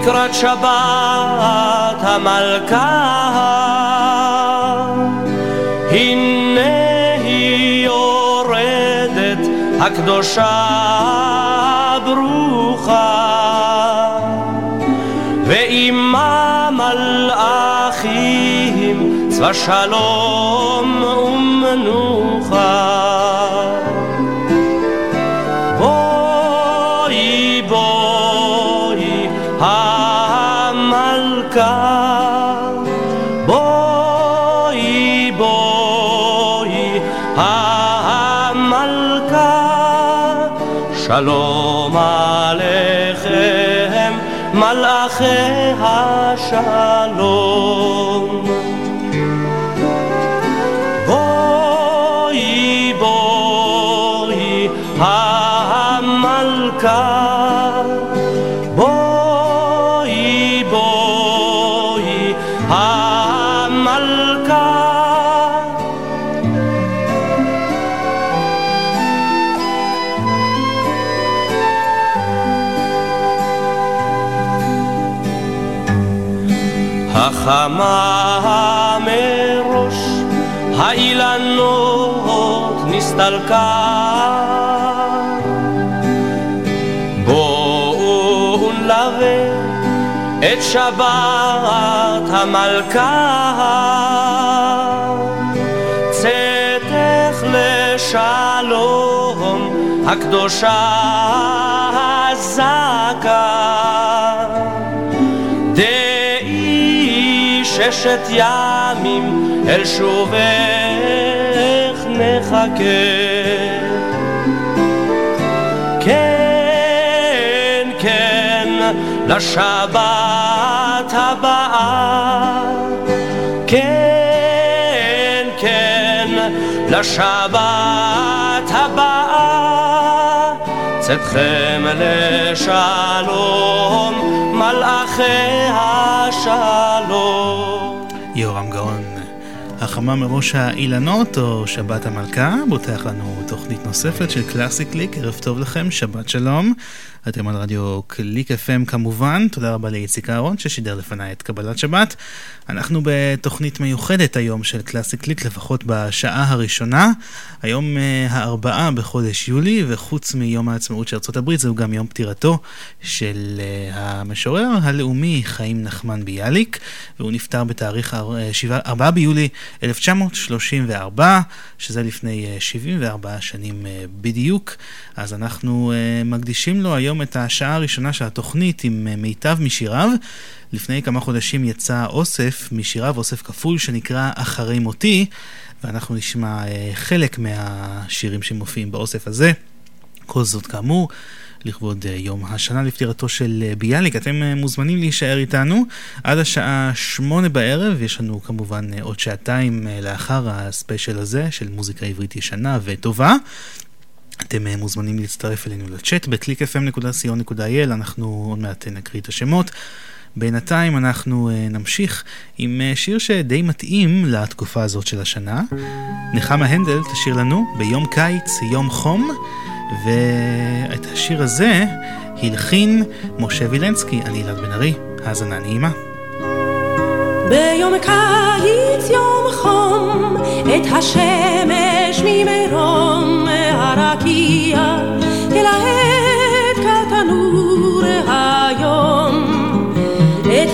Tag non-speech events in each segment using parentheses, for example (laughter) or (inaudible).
לקראת שבת המלכה. הנה היא יורדת הקדושה ברוכה. צבא שלום שלום עליכם מלאכי השלום. החמה מראש האילנות נסתלקה. את שבת המלכה. צאתך לשלום הקדושה הזכה ששת ימים אל שובך נחכה לשבת הבאה. כן, כן, לשבת הבאה. צאתכם לשלום, מלאכי השלום. החמה מראש האילנות או שבת המלכה, פותח לנו תוכנית נוספת של קלאסי קליק, ערב טוב לכם, שבת שלום. אתם על רדיו קליק FM כמובן, תודה רבה לאיציק אהרון ששידר לפניי את קבלת שבת. אנחנו בתוכנית מיוחדת היום של קלאסי קליק, לפחות בשעה הראשונה. היום אה, הארבעה בחודש יולי, וחוץ מיום העצמאות של ארה"ב, זהו גם יום פטירתו של אה, המשורר הלאומי חיים נחמן ביאליק, והוא נפטר בתאריך 4 אה, ביולי 1934, שזה לפני 74 שנים בדיוק. אז אנחנו מקדישים לו היום את השעה הראשונה של התוכנית עם מיטב משיריו. לפני כמה חודשים יצא אוסף משיריו, אוסף כפול שנקרא אחרי מותי, ואנחנו נשמע אה, חלק מהשירים שמופיעים באוסף הזה. כל זאת כאמור. לכבוד אה, יום השנה לפטירתו של אה, ביאליק. אתם מוזמנים להישאר איתנו עד השעה שמונה בערב, יש לנו כמובן עוד שעתיים לאחר הספיישל הזה של מוזיקה עברית ישנה וטובה. אתם מוזמנים להצטרף אלינו לצ'אט ב-clickfm.co.il, אנחנו עוד מעט נקריא את השמות. בינתיים אנחנו אה, נמשיך עם אה, שיר שדי מתאים לתקופה הזאת של השנה. נחמה הנדל תשאיר לנו ביום קיץ, יום חום, ואת השיר הזה הלחין משה וילנסקי, אני אלעד בן ארי. האזנה נעימה. ביום קיץ יום חום, את השמש ממרום הרקיע, תלהב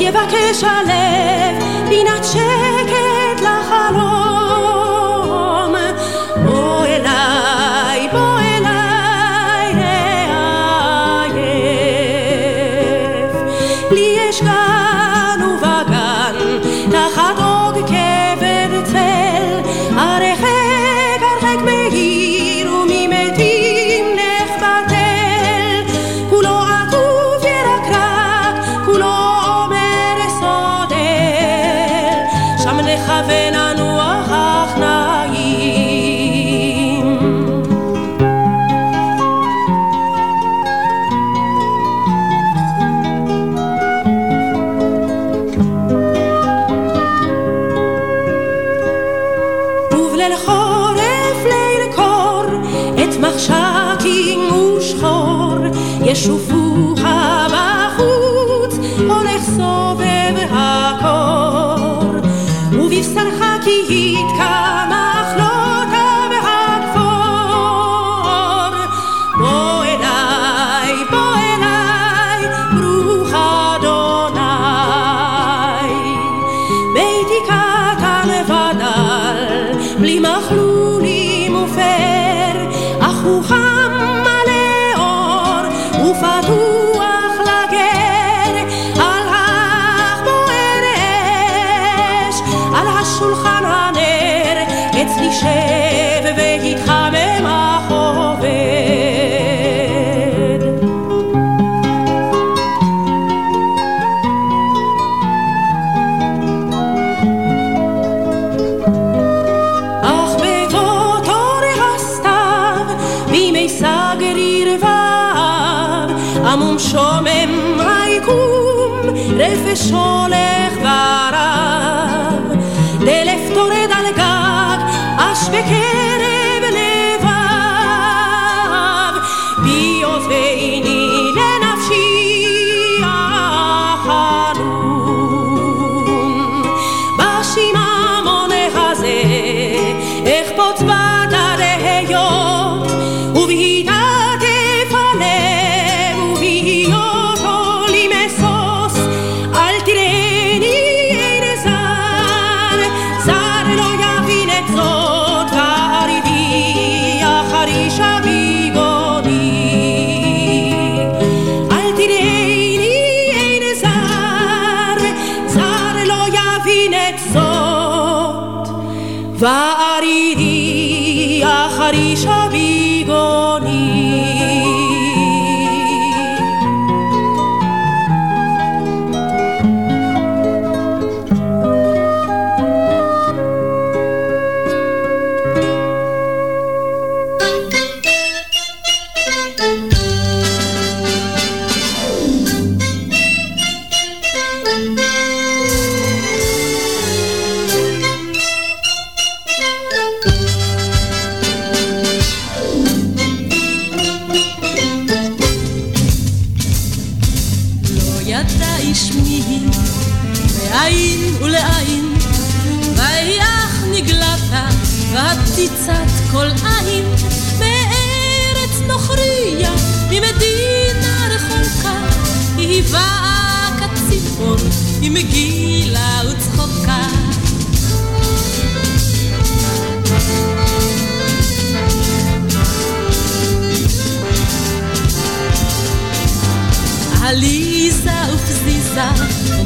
یه وقتش علف بی نچه که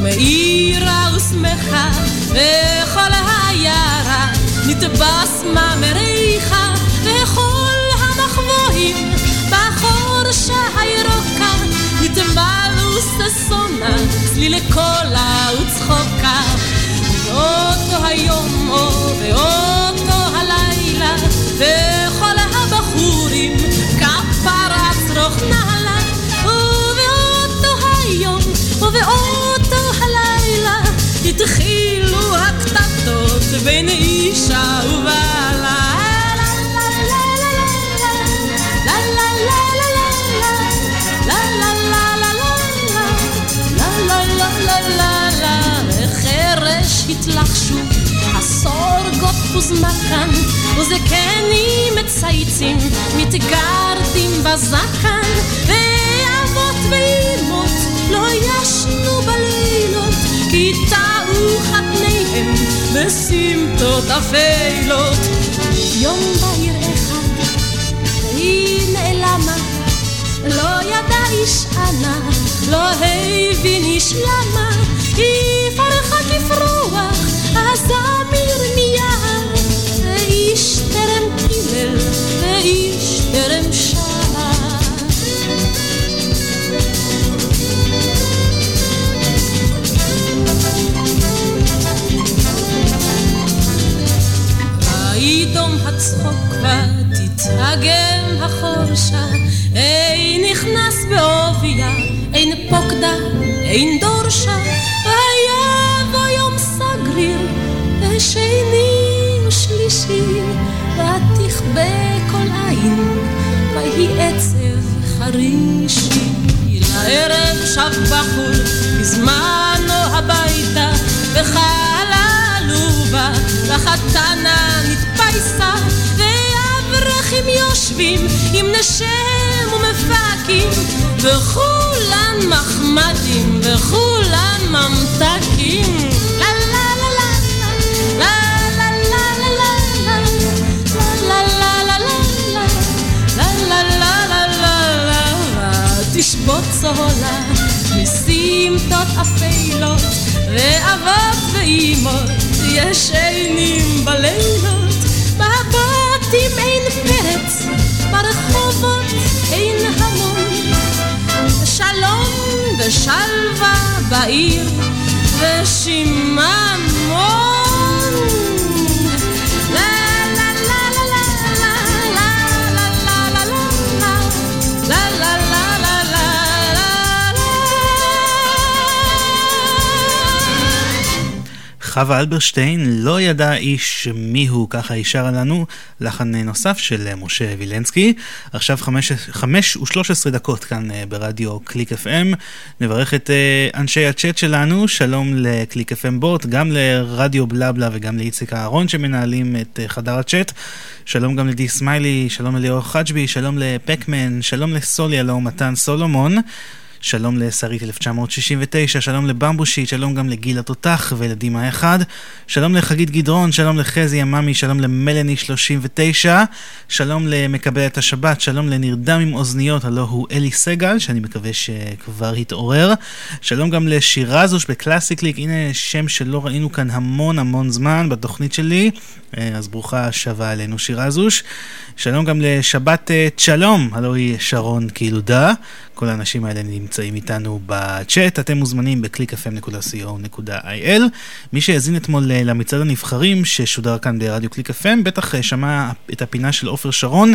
מאירה ושמחה וכל העיירה נתבס ממריחה וכל המחבואים בחור שהירוקה נתמלו ששונה צלילי קולה וצחוקה ובאותו היום או באותו הלילה וכל הבחורים כפרה צרוך נעלה. ובאותו היום ובאותו התחילו הקטטות בין אישה ובעלה. התלחשו, הסורגות פוזמקן, וזקנים מצייצים, מתגרדים בזקן, ואבות ואימות לא ישנו בלילות, כי תחת טעו חתניהם בסמטות אפלות. יום בהיר אחד, והיא נעלמה, לא ידע איש ענק, לא הבין איש למה, היא פרחה כפרוח, הזמיר מיד, ואיש טרם קיבל, ואיש טרם ותתאגם החורשה, אין נכנס בעוביה, אין פוקדה, אין דורשה, ויבוא יום סגריר, ושני ושלישי, ותכבה כל עין, ויהי עצב חרישי. לערב שב בחור, בזמנו הביתה, וחללו בה, והחתנה נתפייסה, האחים יושבים עם נשם ומפקים וכולם מחמדים וכולם ממתקים תשבות צהולה, מסמטות אפלות, ואבות ואימות ישנים בלילות. בבתים אין פרץ ברחובות אין המון שלום ושלווה בעיר ושיממון חווה אלברשטיין, לא ידע איש מיהו, ככה היא שרה לנו, לחן נוסף של משה וילנסקי. עכשיו חמש, חמש ושלוש עשרה דקות כאן אה, ברדיו קליק FM. נברך את אה, אנשי הצ'אט שלנו, שלום לקליק FM בוט, גם לרדיו בלבלה וגם לאיציק אהרון שמנהלים את אה, חדר הצ'אט. שלום גם לדי סמיילי, שלום לליאור חג'בי, שלום לפקמן, שלום לסולי, הלו מתן סולומון. שלום לשרית 1969, שלום לבמבושיט, שלום גם לגיל התותח וילדים האחד, שלום לחגית גדרון, שלום לחזי יממי, שלום למלני 39, שלום למקבל את השבת, שלום לנרדם עם אוזניות, הלו הוא אלי סגל, שאני מקווה שכבר התעורר, שלום גם לשירזוש בקלאסיקליק, הנה שם שלא ראינו כאן המון המון זמן בתוכנית שלי, אז ברוכה השבה אלינו שירזוש, שלום גם לשבת צ'לום, הלו היא שרון קילודה, כל האנשים האלה נמצאים איתנו בצ'אט, אתם מוזמנים ב-clickfm.co.il. מי שהאזין אתמול למצעד הנבחרים ששודר כאן ברדיו קליק FM, בטח שמע את הפינה של עופר שרון,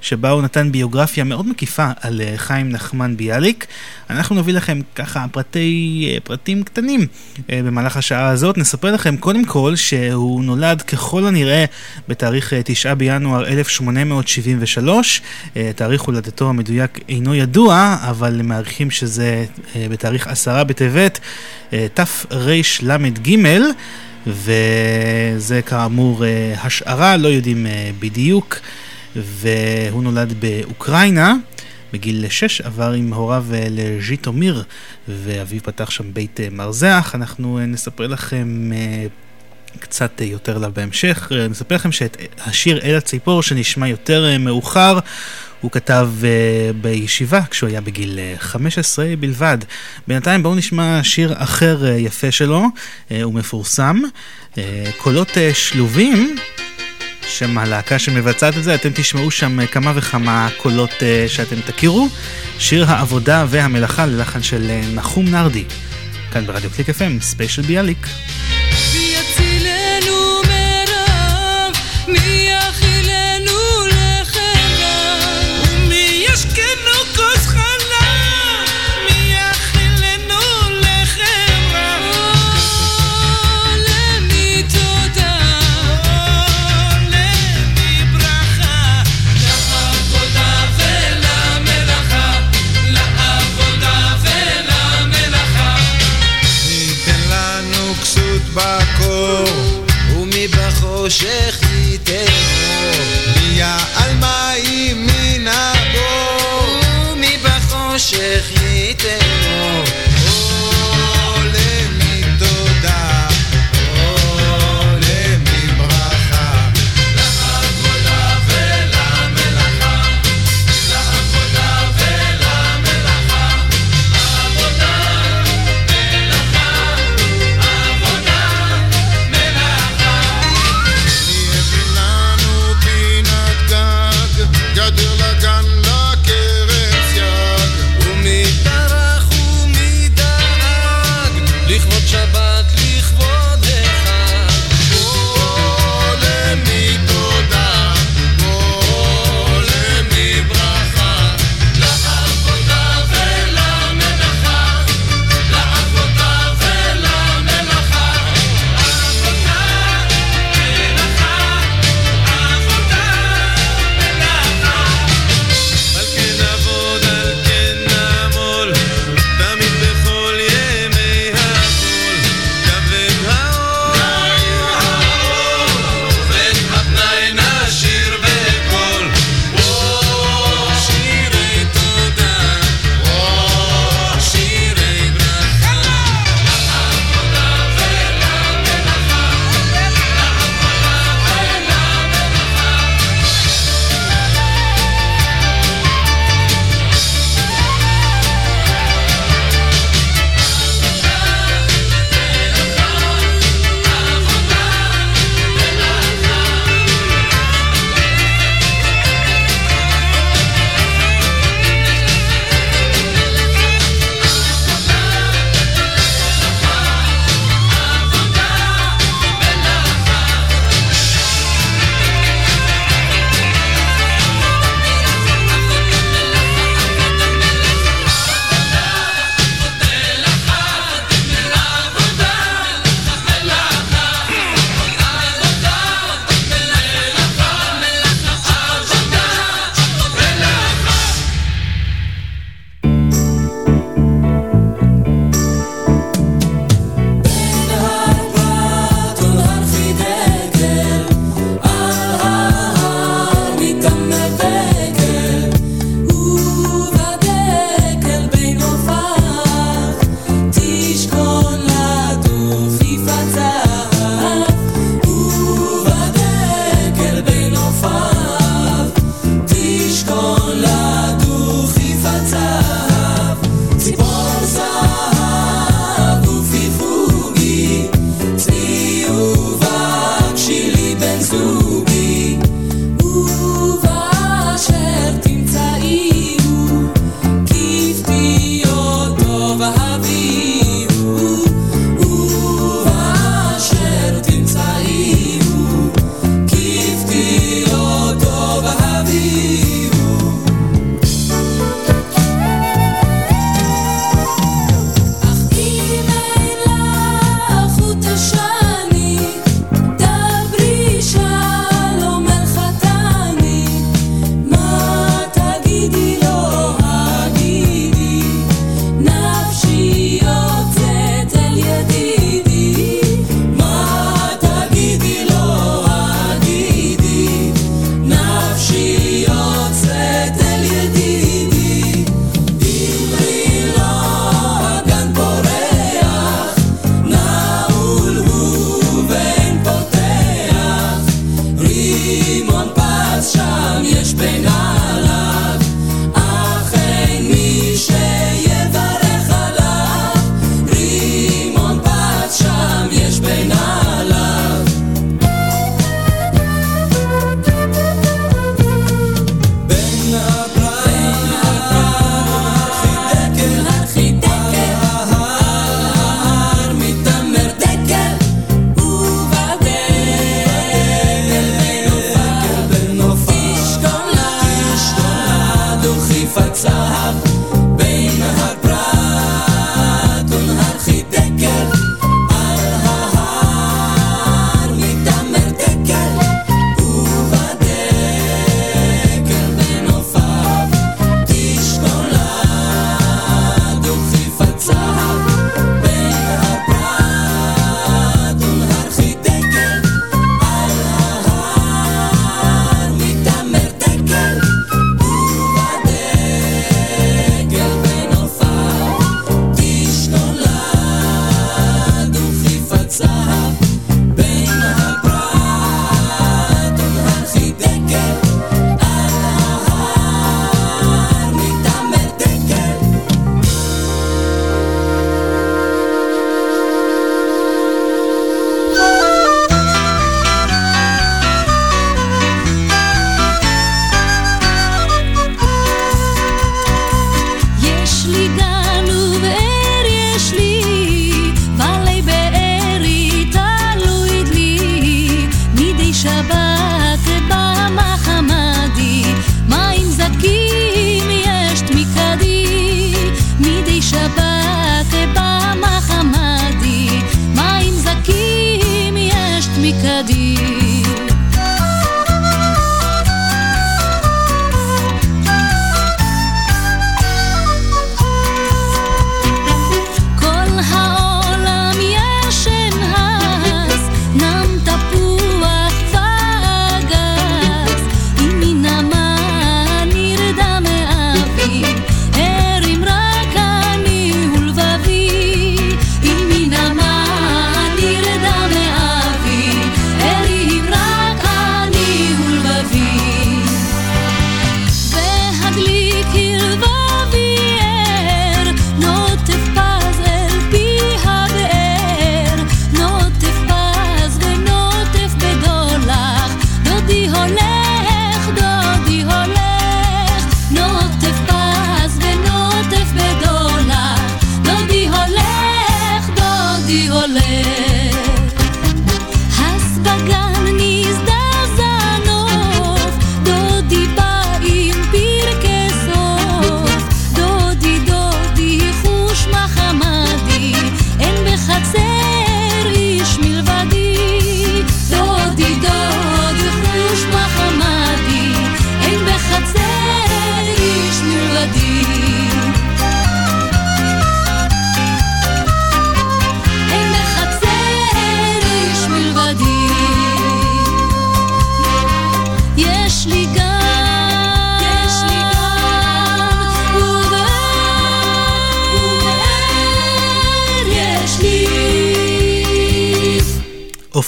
שבה הוא נתן ביוגרפיה מאוד מקיפה על חיים נחמן ביאליק. אנחנו נביא לכם ככה פרטי, פרטים קטנים במהלך השעה הזאת. נספר לכם קודם כל שהוא נולד ככל הנראה בתאריך 9 בינואר 1873. תאריך הולדתו המדויק אינו ידוע, אבל מעריכים שזה בתאריך עשרה בטבת תרל"ג וזה כאמור השערה, לא יודעים בדיוק והוא נולד באוקראינה בגיל 6 עבר עם הוריו לז'יטומיר ואביו פתח שם בית מרזח. אנחנו נספר לכם קצת יותר עליו בהמשך. נספר לכם שאת השיר אל הציפור שנשמע יותר מאוחר הוא כתב uh, בישיבה כשהוא היה בגיל uh, 15 בלבד. בינתיים בואו נשמע שיר אחר uh, יפה שלו, uh, הוא מפורסם. Uh, קולות uh, שלובים, שם הלהקה שמבצעת את זה, אתם תשמעו שם כמה וכמה קולות uh, שאתם תכירו. שיר העבודה והמלאכה ללחן של נחום נרדי. כאן ברדיו קליק FM, ספיישל ביאליק.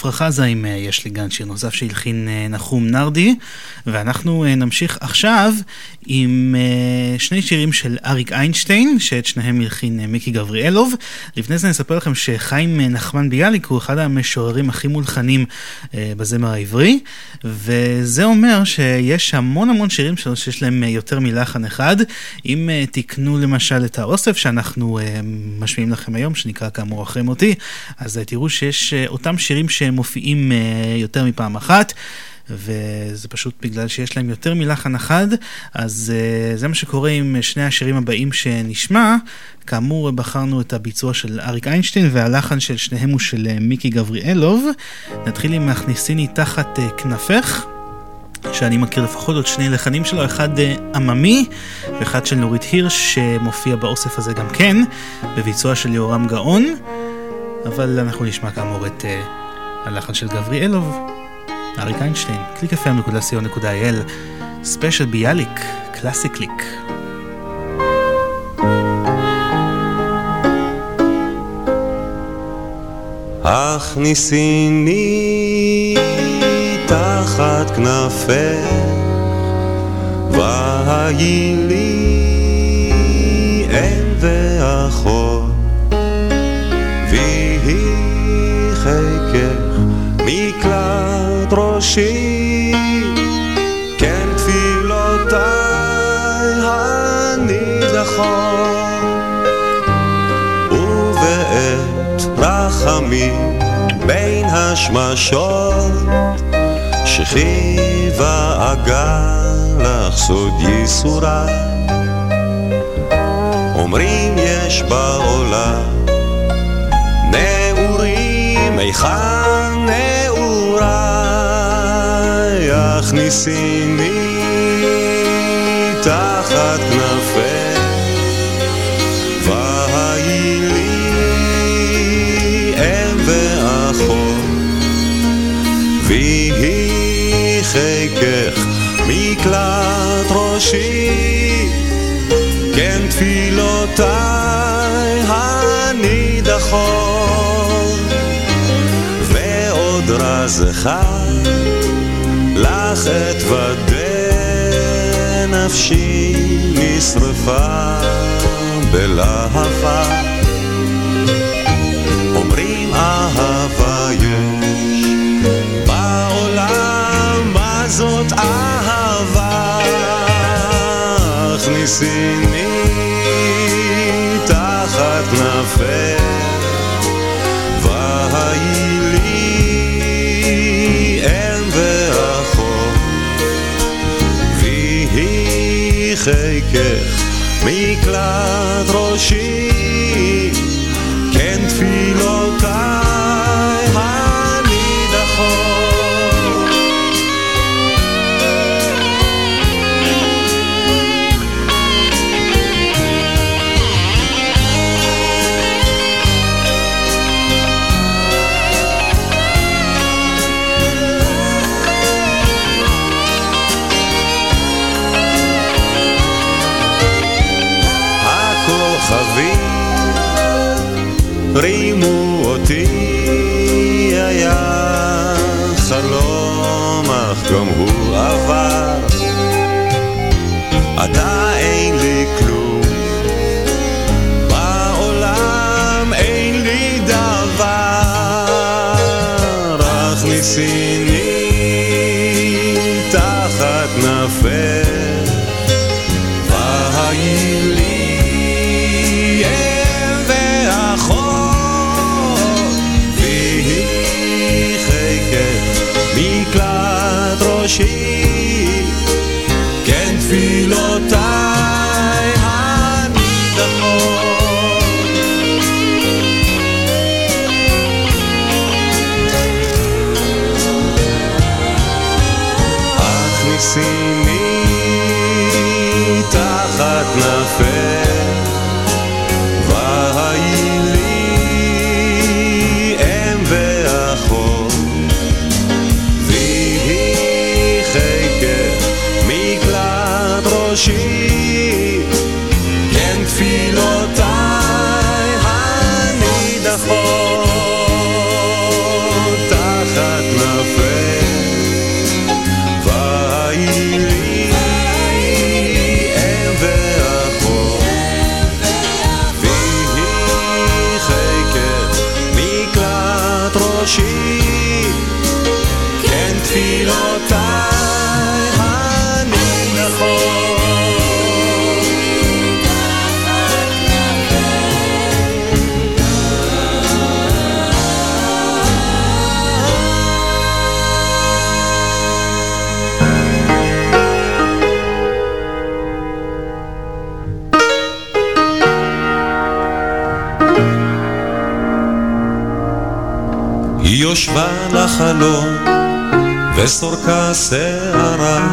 עפרה חזה עם אה, יש לי גן, שיר נוסף שהלחין אה, נחום נרדי, ואנחנו אה, נמשיך עכשיו עם שני שירים של אריק איינשטיין, שאת שניהם הלחין מיקי גבריאלוב. לפני זה נספר לכם שחיים נחמן ביאליק הוא אחד המשוררים הכי מולחנים בזמר העברי, וזה אומר שיש המון המון שירים שלו שיש להם יותר מלחן אחד. אם תקנו למשל את האוסף שאנחנו משמיעים לכם היום, שנקרא כאמור אחרי מותי, אז תראו שיש אותם שירים שמופיעים אה, יותר מפעם אחת. וזה פשוט בגלל שיש להם יותר מלחן אחד, אז uh, זה מה שקורה עם שני השירים הבאים שנשמע. כאמור, בחרנו את הביצוע של אריק איינשטיין, והלחן של שניהם הוא של uh, מיקי גבריאלוב. נתחיל עם מכניסיני תחת uh, כנפך. שאני מכיר לפחות עוד שני לחנים שלו, אחד עממי ואחד של נורית הירש שמופיע באוסף הזה גם כן, בביצוע של יהורם גאון. אבל אנחנו נשמע כאמור את אה, הלחן של גבריאלוב, אריק איינשטיין, www.clickfm.co.il, special ביאליק, קלאסי קליק. הכניסיני תחת כנפך, והיי לי ראשי, כן תפילותיי הנידחות, ובעת רחמים בין השמשות, שכיבה אגל לך סוד ייסוריי. אומרים יש בעולם נעורים היכן הכניסיני תחת כנפך והי לי אם ואחות ויהי חיקך מקלט ראשי כן תפילותיי הנידחות ועוד רז אחד לך אתוודה נפשי נשרפה בלהבה. אומרים אהבה יש בעולם מה זאת אהבה? הכניסיני חיקך מקלט ראשי כן תפילותיי לחלון וסורקה שערה.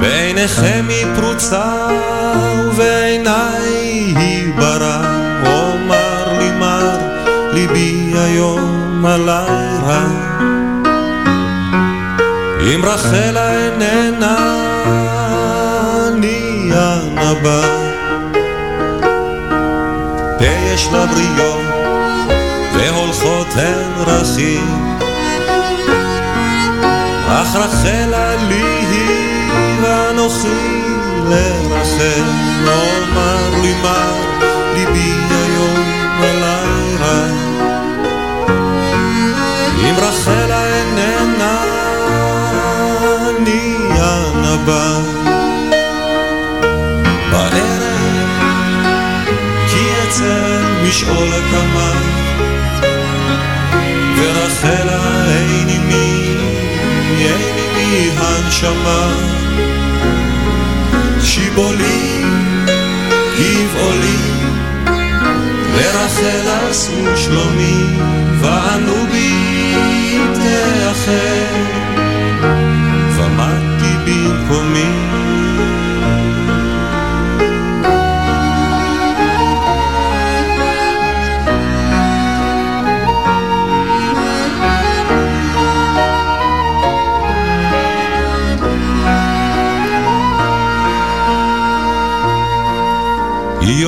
בעיניכם היא פרוצה ובעיניי היא ברא אומר לי מר ליבי היום עלי רע. אם רחלה איננה אני הנבא. פה יש לה והולכות רכיב אך רחלה לי היא ואנוכי לרחל אומר לי מה ליבי היום רע. אם רחלה איננה אני הנבא בערב כי אצל משעול הקמה הנשמה שיבולי, גבעולי ורחל עשו שלומי וענו בי תאחר ומדתי במקומי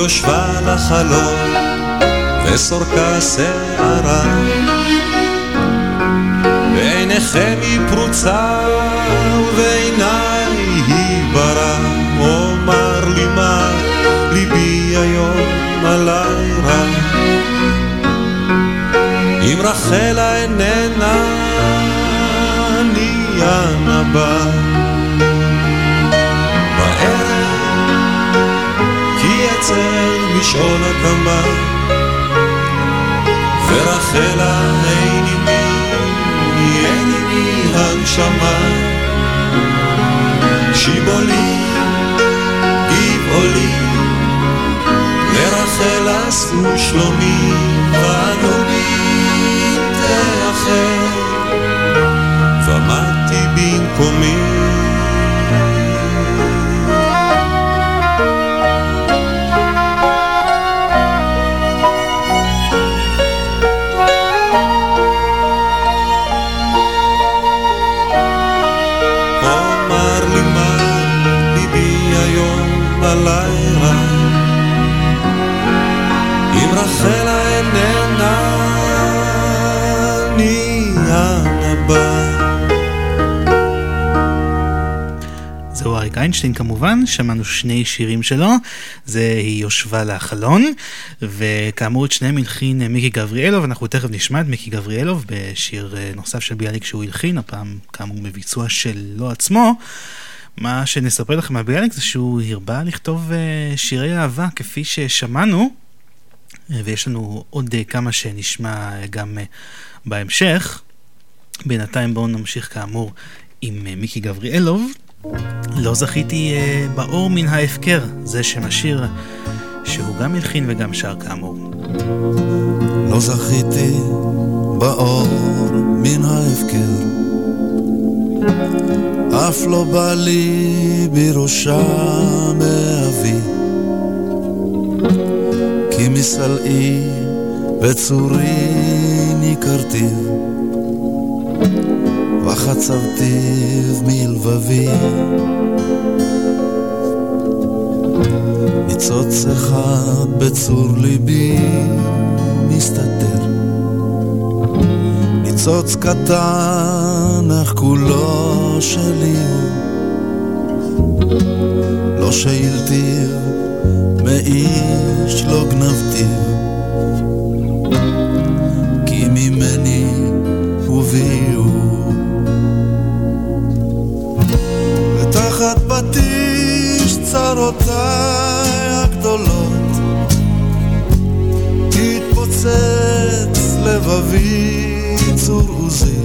יושבה לחלון וסורקה שערה. בעיניכם היא פרוצה ובעיניי היא ברא אומר לי מה ליבי היום עלי רע. אם רחלה איננה אני הנבא אצל משעול הקמה ורחלה אין עימי, אין עימי הנשמה. שיבולי, גבעולי לרחל עשו שלומי ואנו בי תאחר ומדתי במקומי איינשטיין כמובן, שמענו שני שירים שלו, זה היא יושבה לחלון, וכאמור את שניהם הלחין אה, מיקי גבריאלוב, אנחנו תכף נשמע את מיקי גבריאלוב בשיר אה, נוסף של ביאליק שהוא הלחין, הפעם כאמור בביצוע שלו עצמו. מה שנספר לכם על ביאליק זה שהוא הרבה לכתוב אה, שירי אהבה כפי ששמענו, ויש לנו עוד כמה שנשמע גם בהמשך. בינתיים בואו נמשיך כאמור עם מיקי גבריאלוב. לא זכיתי אה, באור מן ההפקר, זה שם השיר שהוא גם הלחין וגם שר כאמור. לא זכיתי באור מן ההפקר, אף לא בא לי בראשה מאבי, כי מסלעי וצורי ניכרתיו, וחצבתיו מלבבי. ניצוץ אחד בצור ליבי מסתתר. ניצוץ קטן אך כולו שלי. לא שאילתיו מאיש לא גנבתיו. כי ממני הביאו צרותיי הגדולות, התפוצץ לבבי צור עוזי,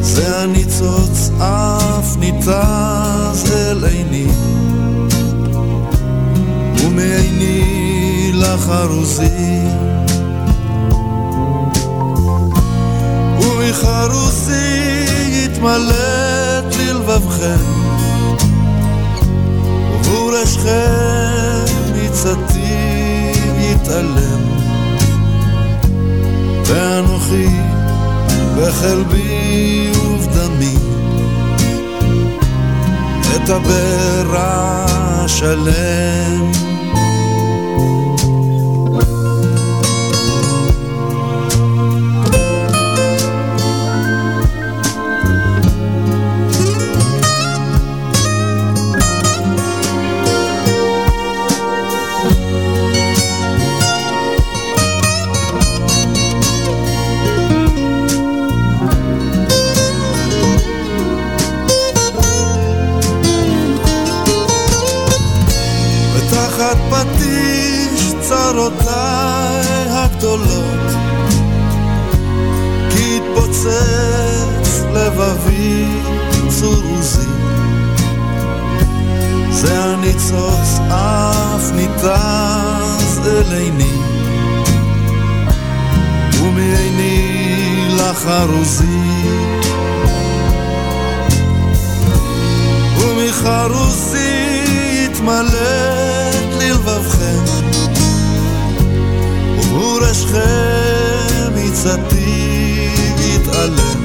זה הניצוץ אף ניתז אל עיני, ומעיני לחרוזי. ומחרוזי התמלאת ללבבכם ובורשכם מצתי יתעלם. ואנוכי בחלבי ובדמי את הברע הגדולות כי התפוצץ לבבי צור עוזי זה הניצוץ אף ניתז אל עיני. ומעיני לחרוזי. ומחרוזי יתמלט ללבבכם ומורשכם מצתי יתעלם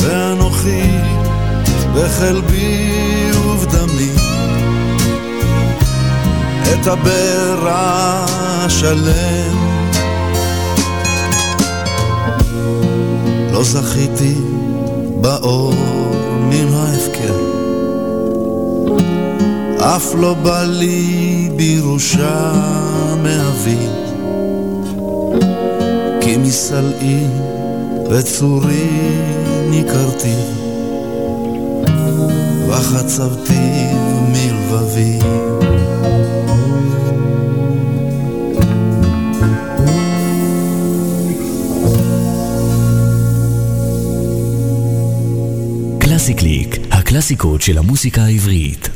ואנוכי בחלבי ובדמי. את הברע שלם לא זכיתי באור מן ההפקר אף לא בא לי בירושה מאבי כי מסלעי וצורי ניכרתי וחצבתי מלבבי קלאסי קליק, הקלאסיקות של המוסיקה העברית.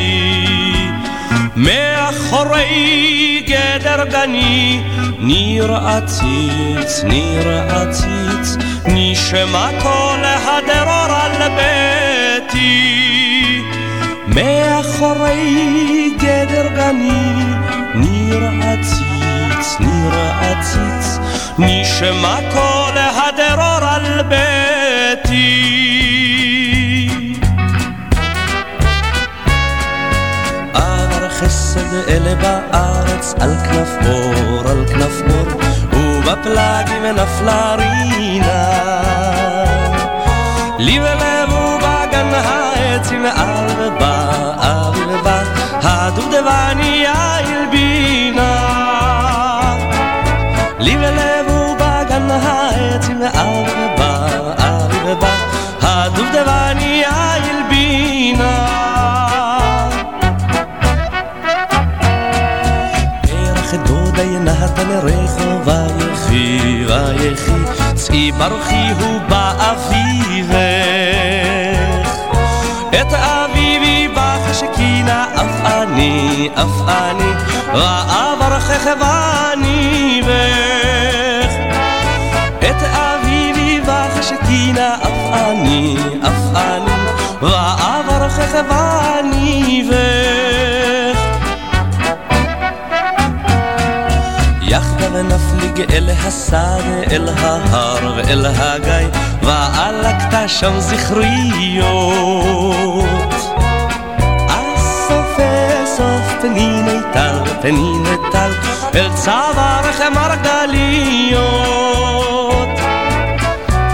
מאחורי גדר גני, ניר עציץ, ניר עציץ, נשמתו להדרור על ביתי. מאחורי גדר גני, ניר עציץ, ניר עציץ, נשמתו להדרור על ביתי. חסד אלה בארץ על כנף אור, על כנף אור, ובפלגים נפלה רינה. לי בלב ובגן העצים על ובא, ובא, הדובדבניה הלבינה. לי בלב ובגן העצים על ובא, ובא, הדובדבניה הלבינה. דודה ינהת לרחוב ויחי ויחי צאי ברוכי הוא באביבך. את אביבי בך שכינה אף אני אף אני ואברכך ואני בך את אביבי בך שכינה אף אני אף אני ואברכך ואני בך יחדיו נפליג אל השדה, אל ההר ואל הגיא, ועלקת שם זכריות. אסוף פניני טל, פניני טל, אל צווארך מרגליות.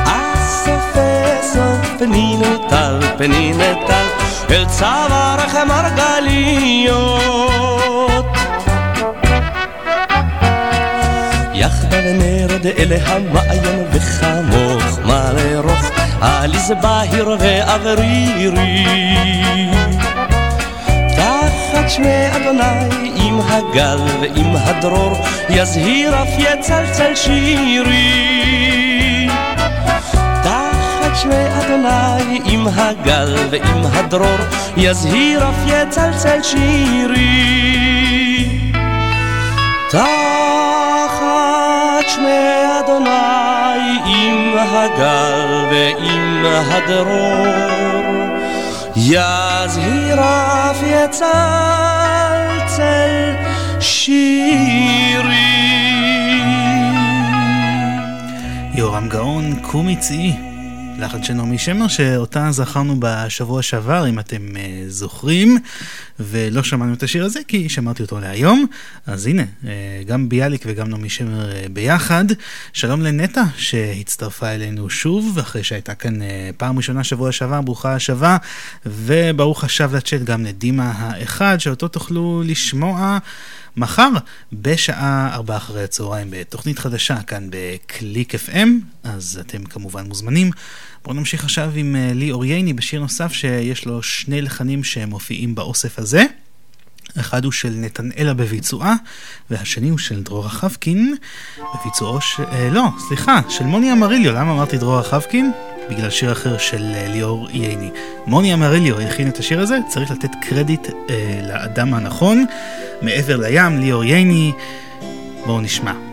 אסוף אסוף פניני טל, פניני טל, אל צווארך מרגליות. יחדיו נרד אל המעיין וחמוך מה לרוך עליז בהיר ואוורירי. תחת שמי אדוני עם הגל ועם הדרור יזהיר אף יצלצל שירי. שמי אדוני עם הגל ועם הדרור יזהיר אף יצלצל שירי. תחת שמי אדוני עם הגל ועם הדרור יזהיר אף יצלצל שירי. יורם גאון, קומי צאי. לחן של נעמי שמר שאותה זכרנו בשבוע שעבר אם אתם uh, זוכרים ולא שמענו את השיר הזה כי שמרתי אותו להיום. אז הנה uh, גם ביאליק וגם נעמי שמר uh, ביחד. שלום לנטע שהצטרפה אלינו שוב אחרי שהייתה כאן uh, פעם ראשונה שבוע שעבר ברוכה השבה. וברוך השב לצ'אט גם לדימה האחד שאותו תוכלו לשמוע מחר בשעה ארבע אחרי הצהריים בתוכנית חדשה כאן בקליק FM, אז אתם כמובן מוזמנים. בואו נמשיך עכשיו עם אה, לי אורייני בשיר נוסף שיש לו שני לחנים שמופיעים באוסף הזה. אחד הוא של נתנאלה בביצועה, והשני הוא של דרורה חבקין בביצועו של... אה, לא, סליחה, של מוני אמריליו. למה אמרתי דרורה חבקין? בגלל שיר אחר של אה, ליאור ייני. מוני אמריליו הכין את השיר הזה, צריך לתת קרדיט אה, לאדם הנכון. מעבר לים, ליאור ייני. בואו נשמע.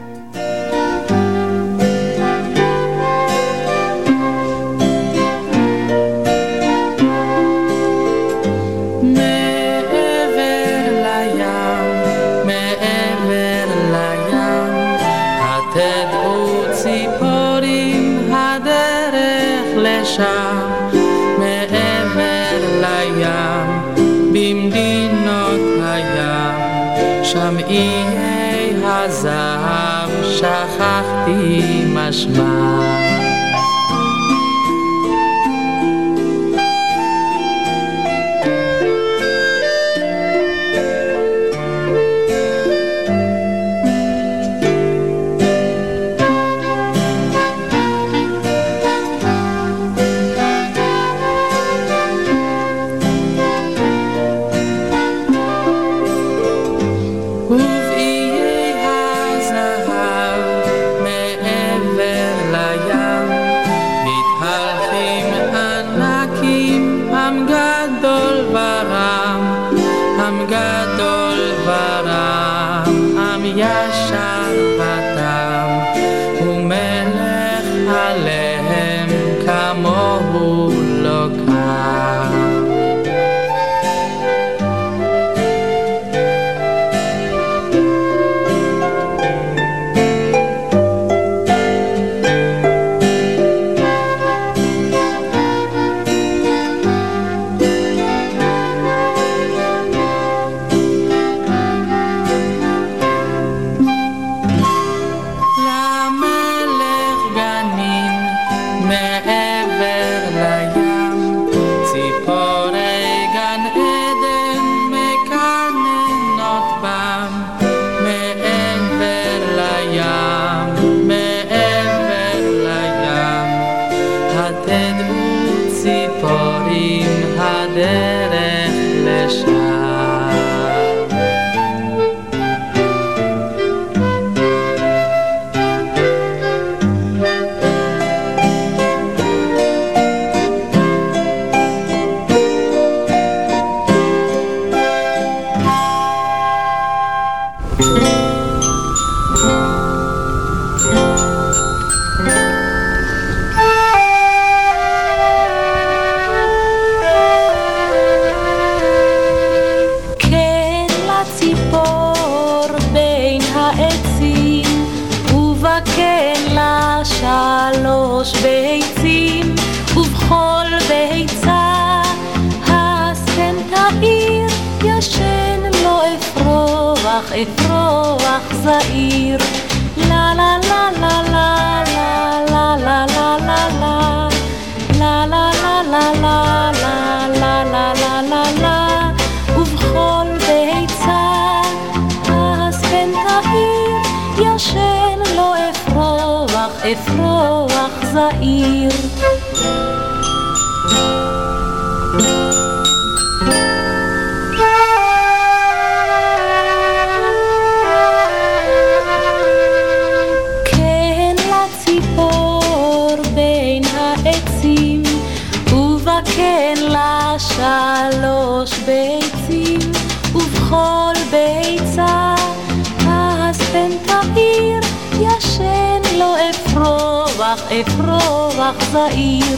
רוח זעיר.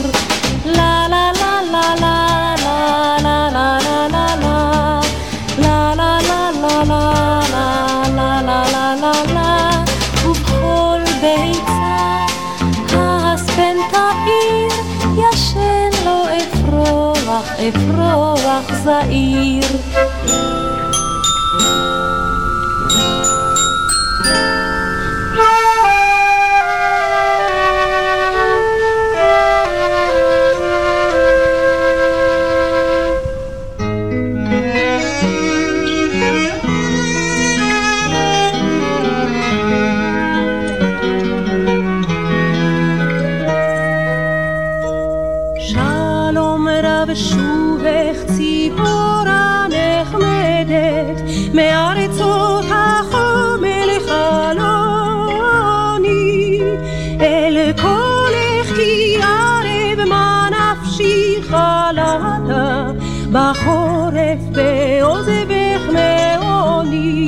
כי ערב מה נפשי חלתה בחורף בעוזבך מעוני.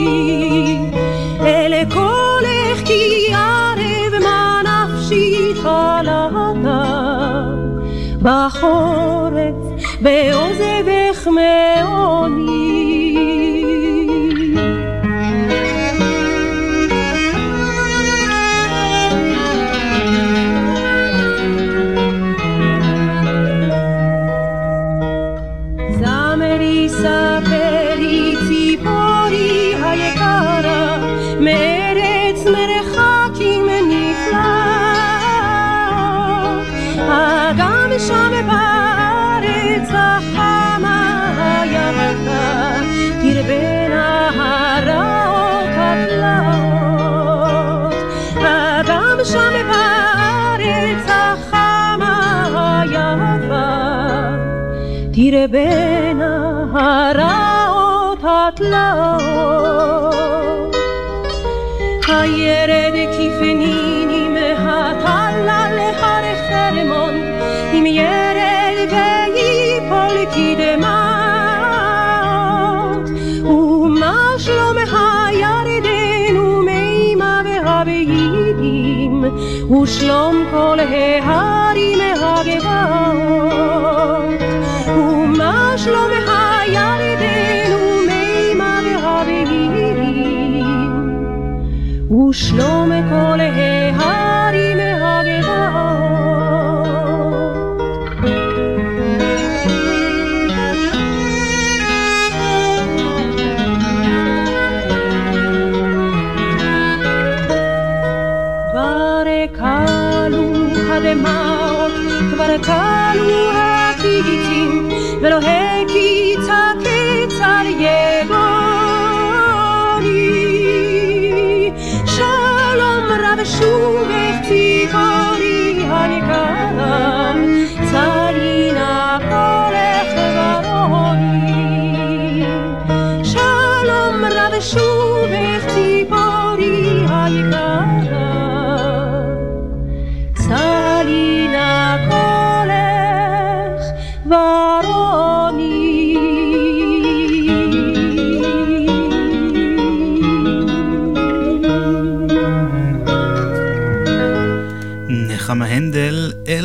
אל קולך כי ערב מה נפשי חלתה בחורף בעוזבך מעוני. הירד כפניני מהתלה להר חרמון אם ירד ויפול כדמעות ומה שלום הירדן ומימה והביידים ושלום כל ההרים הגבעות ומה שלום ושלום כל ההרים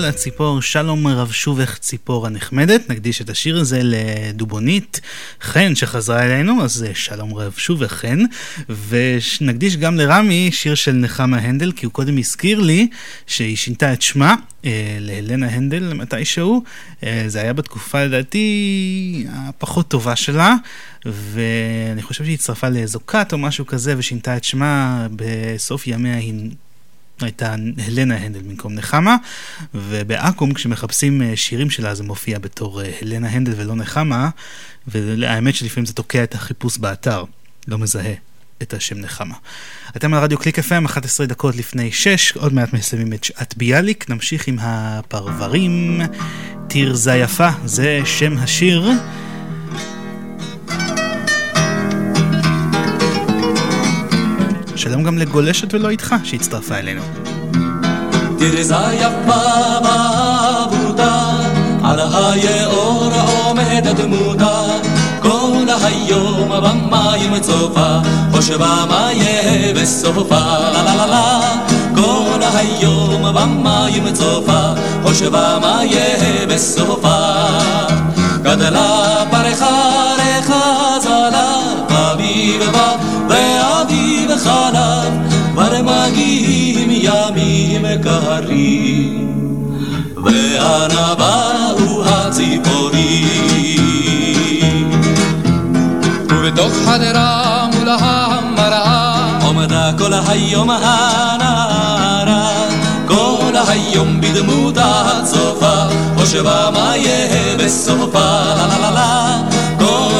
אל הציפור, שלום רב שובך ציפור הנחמדת. נקדיש את השיר הזה לדובונית חן שחזרה אלינו, אז אה, שלום רב שובך חן. ונקדיש גם לרמי שיר של נחמה הנדל, כי הוא קודם הזכיר לי שהיא שינתה את שמה אה, להלנה הנדל מתישהו. אה, זה היה בתקופה לדעתי הפחות טובה שלה, ואני חושב שהיא הצטרפה לאיזו כת או משהו כזה ושינתה את שמה בסוף ימיה היא... הייתה הלנה הנדל במקום נחמה, ובאקו"ם כשמחפשים אה, שירים שלה זה מופיע בתור אה, הלנה הנדל ולא נחמה, והאמת שלפעמים זה תוקע את החיפוש באתר, לא מזהה את השם נחמה. אתם על רדיו קליק FM, 11 דקות לפני 6, עוד מעט מסיימים את שעת ביאליק, נמשיך עם הפרברים. תרזה יפה, זה שם השיר. שלום גם לגולשת ולא איתך שהצטרפה אלינו. תרזה יפה בעבודה, על היאור עומדת דמותה, כל היום במים צופה, חושבה מה יהיה בסופה, לה לה לה לה. כל היום במים צופה, חושבה מה יהיה בסופה. גדלה פרחה לחזלה, חלף, כבר מגיעים ימים קרים. ואנה באו הציפורים. ובתוך חדרה מול המראה עומדה כל היום הנערה, כל היום בדמותה צופה, חושבה מה יהיה בסופה.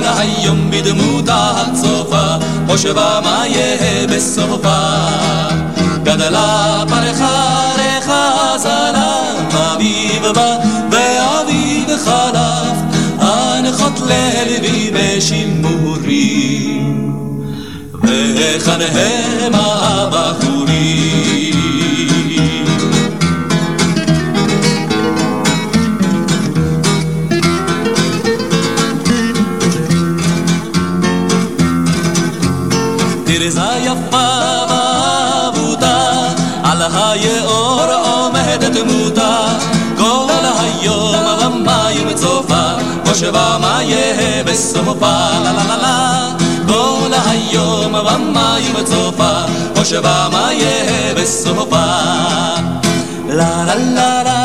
כל היום בדמותה צופה, חושבה מה יהיה בסופה. גדלה פרחה לחזלה, אביב בא ואביב חלף, הנחות ללוי בשימורים, והיכן הם הבחורים? חשבה מה יהיה בסופה, לה לה לה לה. כל היום במים צופה, חשבה מה יהיה בסופה. לה לה לה לה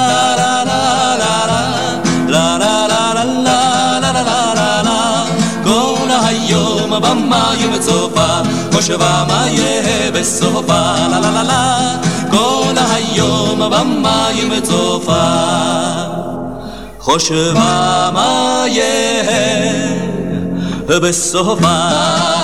במים צופה, חושבה מה יהיה בסופה, לה לה לה לה, כל היום במים צופה. חושבה מה יהיה בסופה.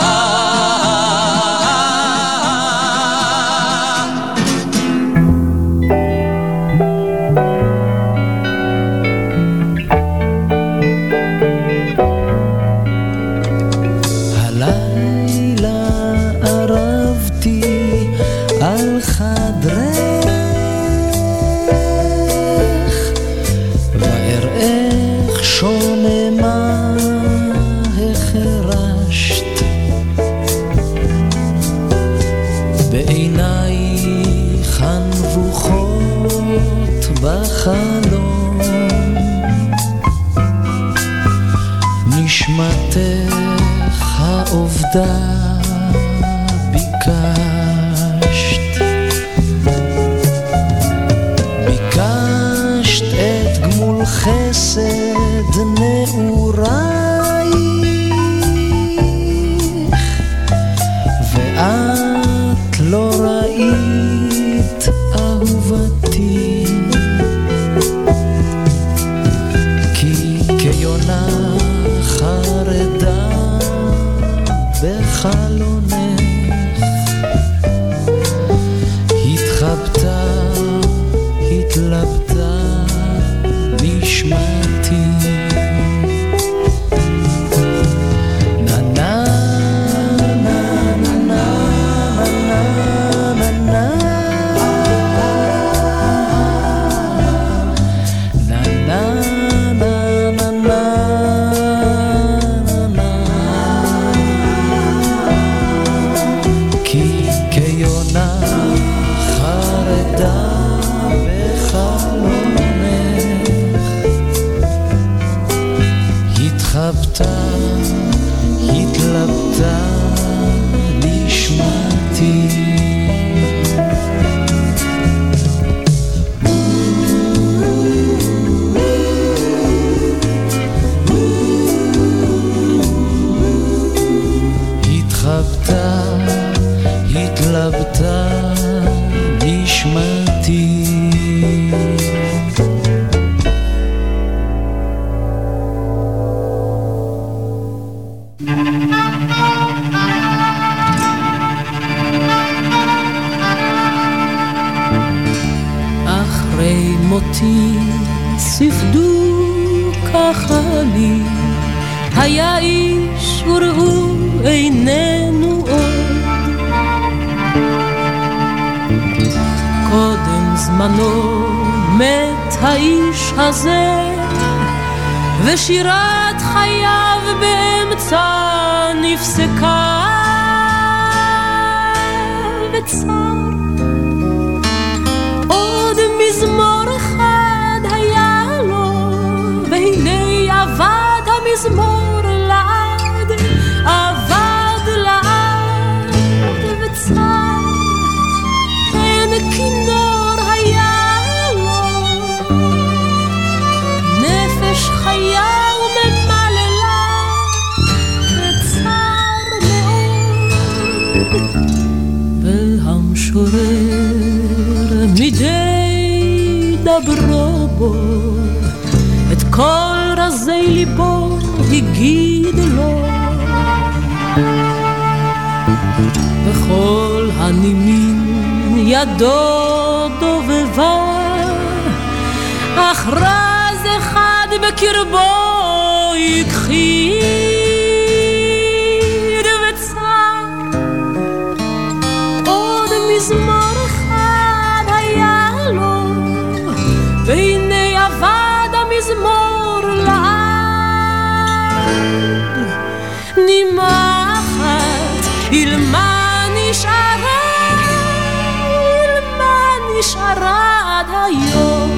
está. ושירת חייו באמצע נפסקה הגיד לו וכל הנימין ידו דובבה אך רז אחד בקרבו הכחיד נימה אחת אילמה נשארה? אילמה נשארה עד היום?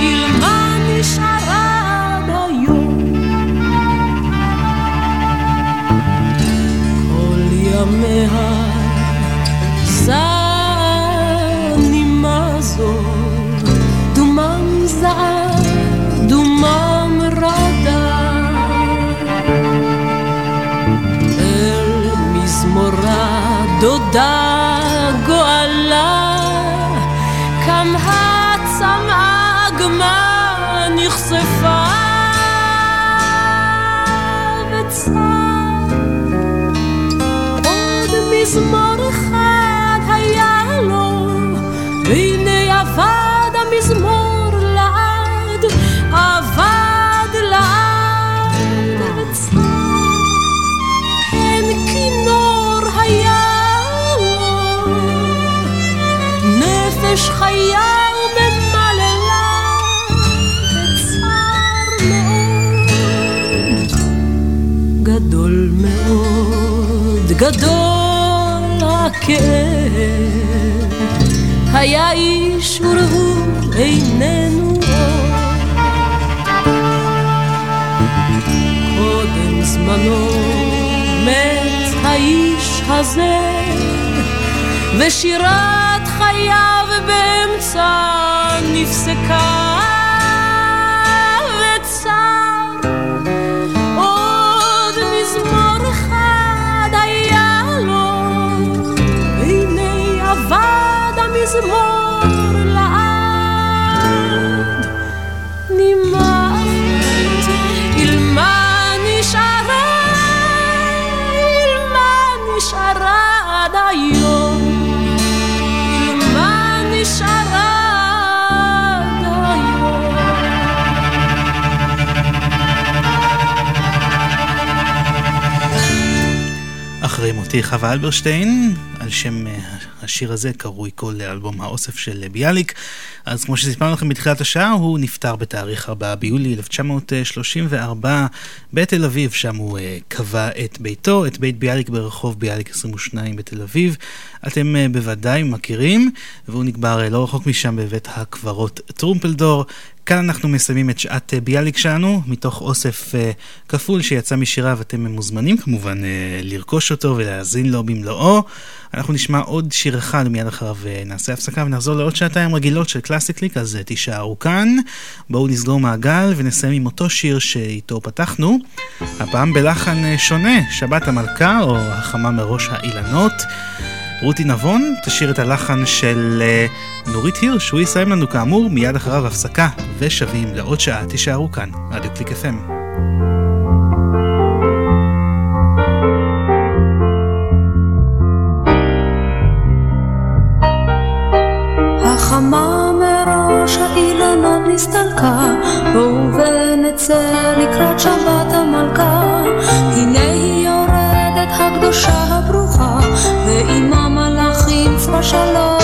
אילמה נשארה עד היום? כל ימיה גדול הכאב. היה איש ורהו איננו עוד. קודם זמנו מת האיש הזה ושירת חייו באמצע נפסקה מותי חווה אלברשטיין, על שם אה, השיר הזה קרוי כל אלבום האוסף של ביאליק. אז כמו שסיפרנו לכם בתחילת השעה, הוא נפטר בתאריך 4 ביולי 1934 בתל אביב, שם הוא אה, קבע את ביתו, את בית ביאליק ברחוב ביאליק 22 בתל אביב. אתם אה, בוודאי מכירים, והוא נקבר לא רחוק משם בבית הקברות טרומפלדור. כאן אנחנו מסיימים את שעת אה, ביאליק שלנו, מתוך אוסף אה, כפול שיצא משיריו, אתם מוזמנים כמובן אה, לרכוש אותו ולהאזין לו במלואו. אנחנו נשמע עוד שיר אחד, מיד אחריו אה, נעשה הפסקה ונחזור לעוד שעתיים רגילות של קלאסי קליק, אז תישארו כאן. בואו נסגור מעגל ונסיים עם אותו שיר שאיתו פתחנו, הפעם בלחן שונה, שבת המלכה או החמה מראש האילנות. רותי נבון תשאיר את הלחן של אה, נורית הירש, הוא יסיים לנו כאמור מיד אחריו הפסקה ושבים לעוד שעה, תישארו כאן, רדיו קליק FM. מלאכים צבא שלום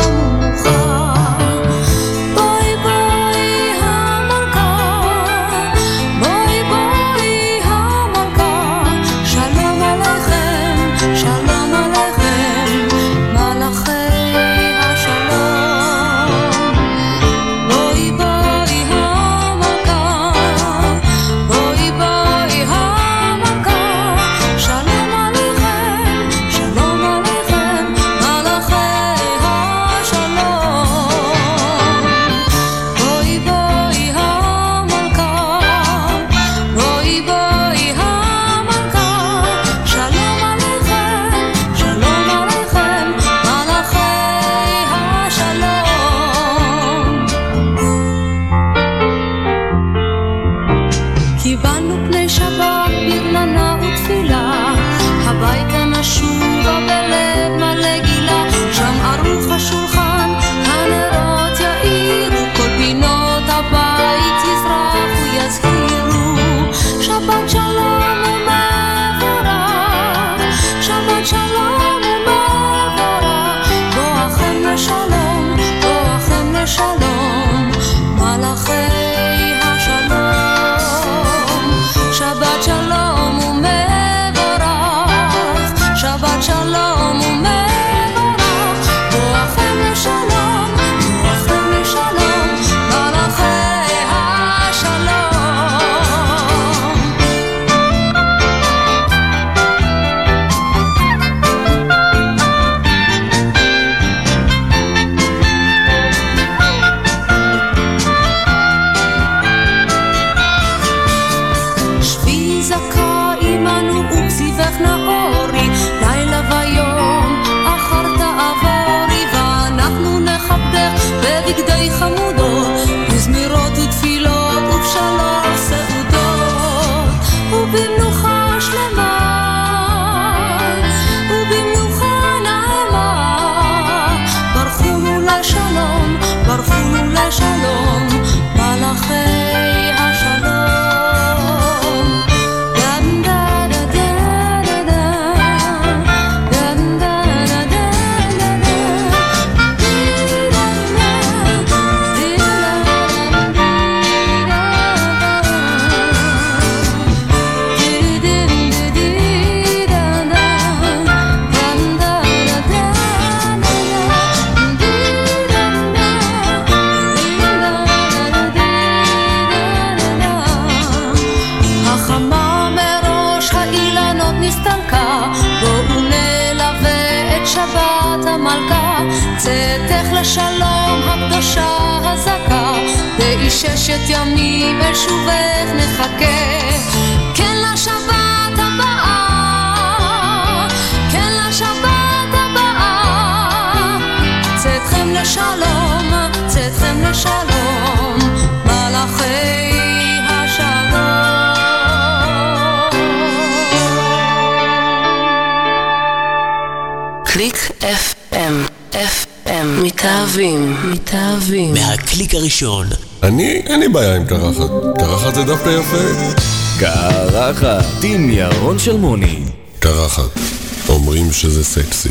FM, FM, מתאהבים, מתאהבים. מהקליק הראשון. אני, אין לי בעיה עם קרחת. קרחת זה דווקא יפה. קרחת עם ירון שלמוני. קרחת. אומרים שזה סקסי.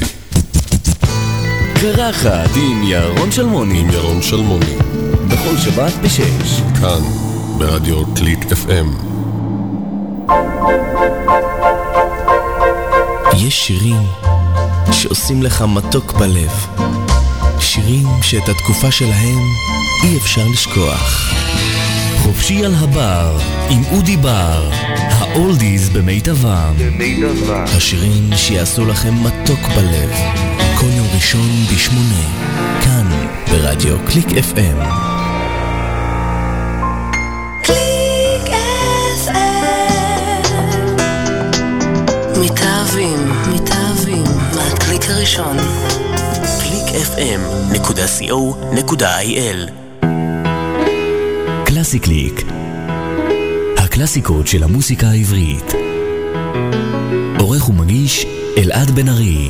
קרחת עם ירון שלמוני. עם ירון שלמוני. בכל שבת בשש. כאן, ברדיו קליק FM. יש שירים שעושים לך מתוק בלב. שירים שאת התקופה שלהם אי אפשר לשכוח. חופשי על הבר עם אודי בר, ה oldies במיטבם. השירים שיעשו לכם מתוק בלב. כל יום ראשון בשמונה, כאן ברדיו קליק FM. קליק מתאהבים, מתאהבים, מהקליק הראשון. clickfm.co.il קלאסי קליק הקלאסיקות של המוסיקה העברית עורך ומגיש אלעד בן ארי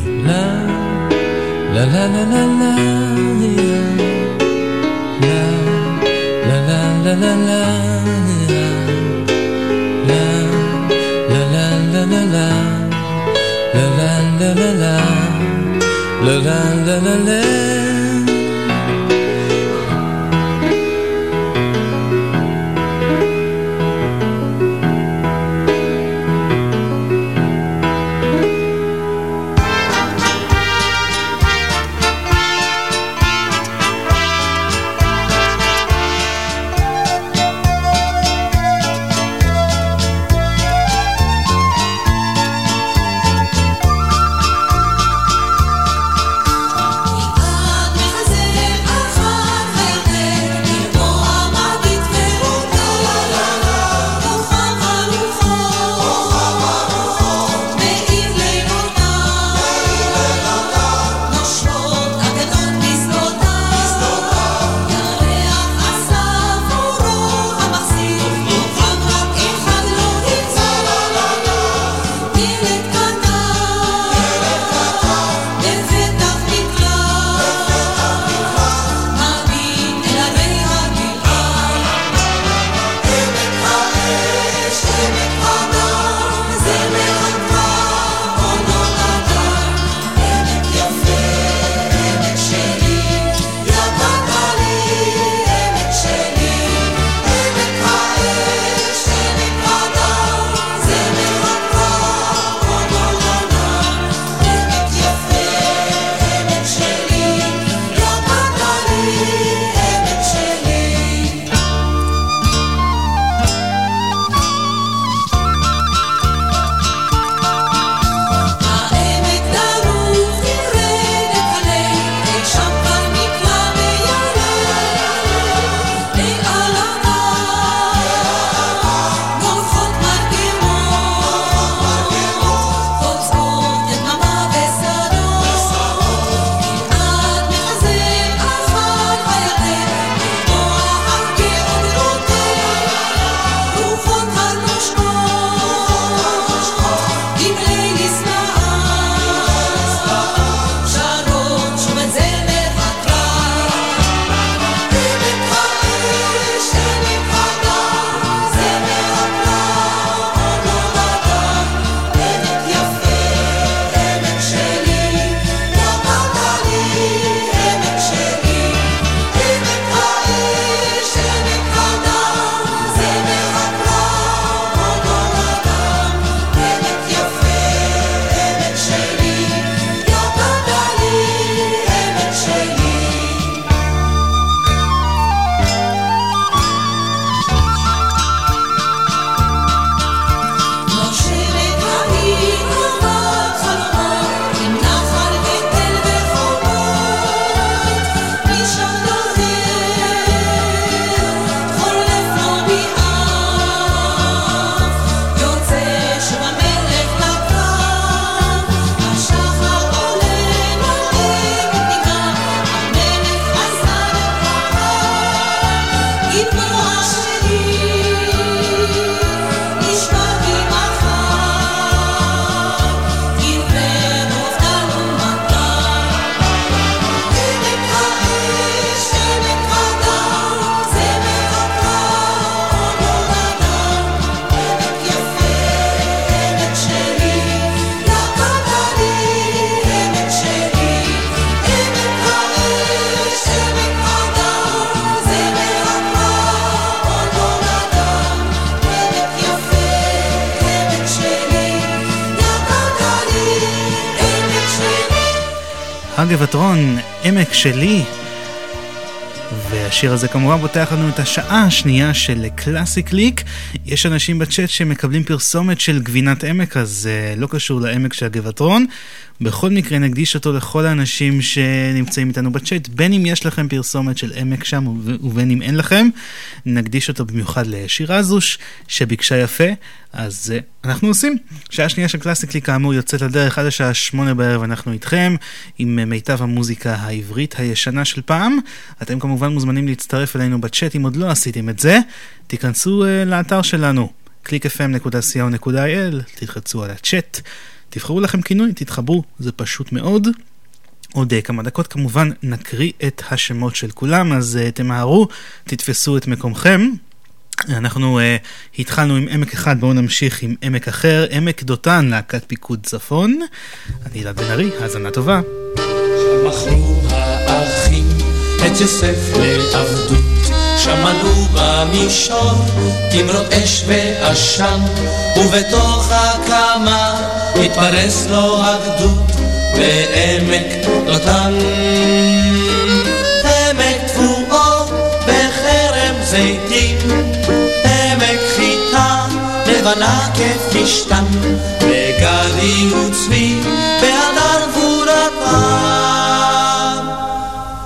La la la la la La la la la la la La la la la la la La la la la la La הגבעתרון, עמק שלי. והשיר הזה כמובן פותח לנו את השעה השנייה של קלאסי קליק. יש אנשים בצ'אט שמקבלים פרסומת של גבינת עמק, אז uh, לא קשור לעמק של הגבעתרון. בכל מקרה נקדיש אותו לכל האנשים שנמצאים איתנו בצ'אט, בין אם יש לכם פרסומת של עמק שם ובין אם אין לכם, נקדיש אותו במיוחד לשירה זוש שביקשה יפה, אז uh, אנחנו עושים. שעה שנייה של קלאסיקלי כאמור יוצאת לדרך עד השעה שמונה בערב אנחנו איתכם עם מיטב המוזיקה העברית הישנה של פעם. אתם כמובן מוזמנים להצטרף אלינו בצ'אט אם עוד לא עשיתם את זה. תיכנסו uh, לאתר שלנו www.clickfm.co.il, תלחצו על הצ'אט. תבחרו לכם כינוי, תתחברו, זה פשוט מאוד. עוד כמה דקות כמובן נקריא את השמות של כולם, אז uh, תמהרו, תתפסו את מקומכם. אנחנו uh, התחלנו עם עמק אחד, בואו נמשיך עם עמק אחר, עמק דותן, להקת פיקוד צפון. אני אלעד בן ארי, האזנה טובה. מכרו האחים את יוסף לעבדות, שם עלו במישור תמרות אש ועשן, ובתוך הקמה התפרס לו הגדוד בעמק דותן. עמק תבואו בחרם זיתים, לבנה כפשתן, וגדי וצבי בהדר גבורתם.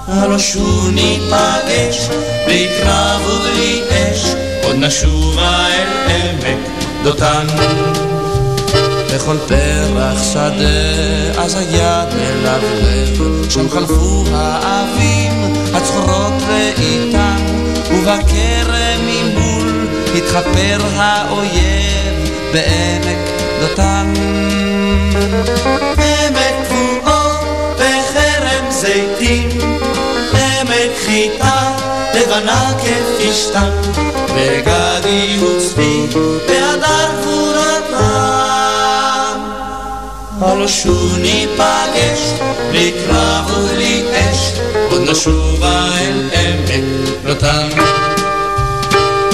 הלא שוב ניפגש בלי קרב ובלי אש, עוד נשובה אל עמק דותן. בכל פרח שדה אז היה מלבלב, שם חלפו האבים הצחורות לאיתן, ובכרם ממול התחפר האויב בעמק דותן. עמק תבואו בחרם זיתים, עמק חיטה לבנה כפשתן, וגדי וצבי בהדר גבורתם. הלא שוב ניפגש, בלי קרב ובלי אש, עוד נשובה אל עמק דותן.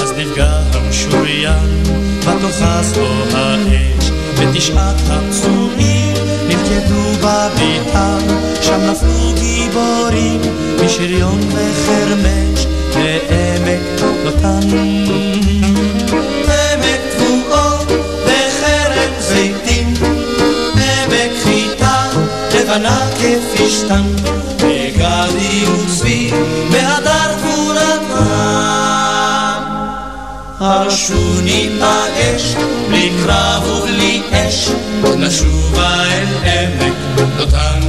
אז נפגע המשוריין, ותאחז בו האש, ותשעת הפצועים נלכדו בביתם, שם נפלו גיבורים, משריון וחרמש, לעמק דותן. עמק וגדי וצבי בהדר גבורתם. הרשו ניפגש, בלי קרב ובלי אש, נשובה אל עמק דותן.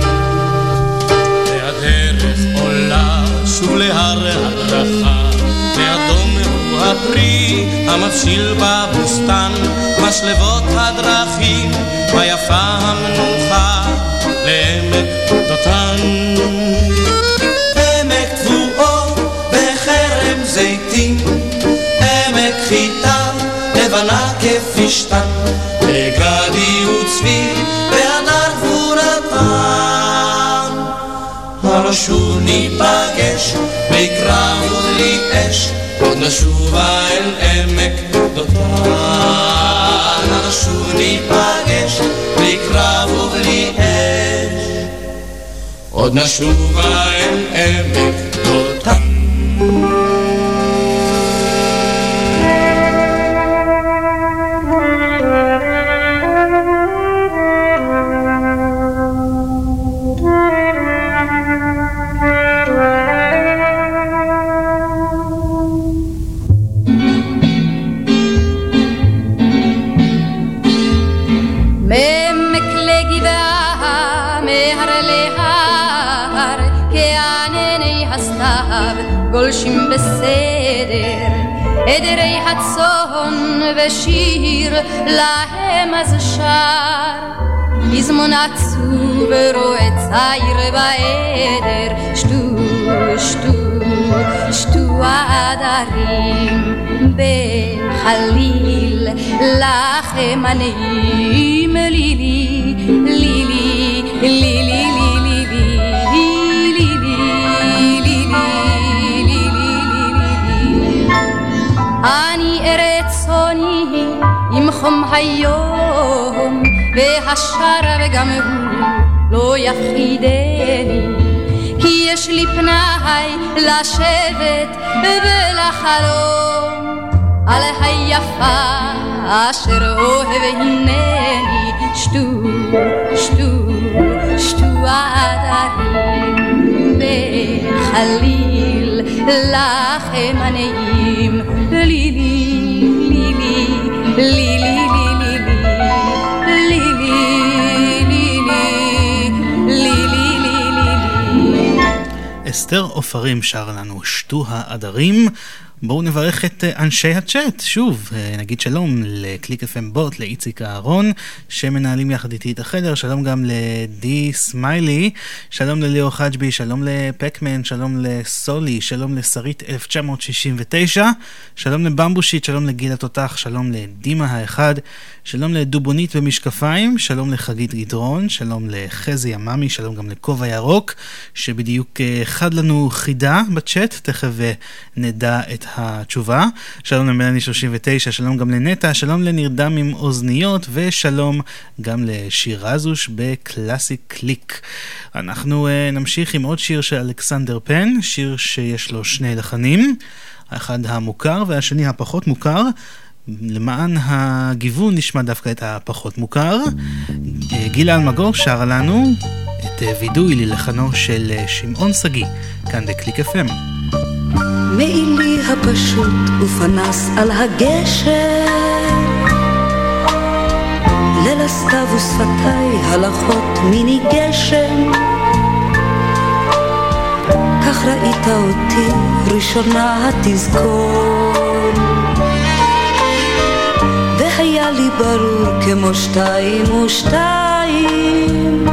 והדרך עולה שוב להר הדרכה, ואדום הוא הפרי המבשיל בבוסתן, משלבות הדרכים, ויפה המנוחה, לבנה כפשתן, וגדי וצבי בהדר גבורתם. הלא שוב ניפגש, בלי קרב ובלי אש, עוד נשובה אל עמק דותן. הלא שוב ניפגש, בלי קרב ובלי אש, עוד נשובה אל עמק גולשים בסדר. עדרי הצאן ושיר להם אז שר. פזמון עצוב רואה צעיר בעדר, שתו, שתו, שתו העדרים בחליל, לכם הנעים לילי, לילי, לילי, אני ארץ צאני עם חום היום, והשרב גם הוא לא יפחידני, כי יש לי פנאי לשבת ולחלום על היפה אשר אוהב הנני. שתו, שתו, שתו עדרים וחליל לכם הנעים אסתר עופרים שר לנו שתו העדרים. בואו נברך את אה, אנשי הצ'אט, שוב, אה, נגיד שלום לקליק FM בוט, לאיציק אהרון, שמנהלים יחד איתי את החדר, שלום גם לדי סמיילי, שלום לליאור חג'בי, שלום לפקמן, שלום לסולי, שלום לשרית 1969, שלום לבמבושיט, שלום לגיל התותח, שלום לדימה האחד, שלום לדובונית במשקפיים, שלום לחגית גדרון, שלום לחזי עממי, שלום גם לכובע ירוק, שבדיוק אה, חד לנו חידה בצ'אט, תכף נדע את התשובה. שלום למלאני 39, שלום גם לנטע, שלום לנרדם עם אוזניות, ושלום גם לשירזוש בקלאסי קליק. אנחנו אה, נמשיך עם עוד שיר של אלכסנדר פן, שיר שיש לו שני לחנים, האחד המוכר והשני הפחות מוכר. למען הגיוון נשמע דווקא את הפחות מוכר. גילה אלמגור שרה לנו את וידוי ללחנו של שמעון שגיא, כאן בקליק FM. מעילי הפשוט ופנס על הגשר ליל הסתיו ושפתיי הלכות מיני גשם כך ראית אותי ראשונה התזכור והיה לי ברור כמו שתיים ושתיים.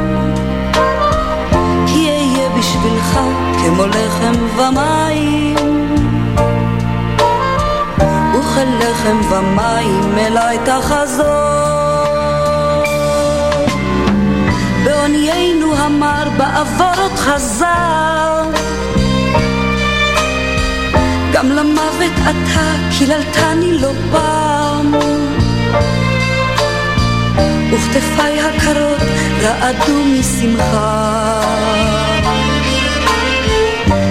כי אהיה בשבילך כמו לחם ומים. וכלחם ומים אליי תחזור בעוניינו המר בעבור עוד חזר. גם למוות אתה קיללתני לא פעם וכתפיי הקרות רעדו משמחה.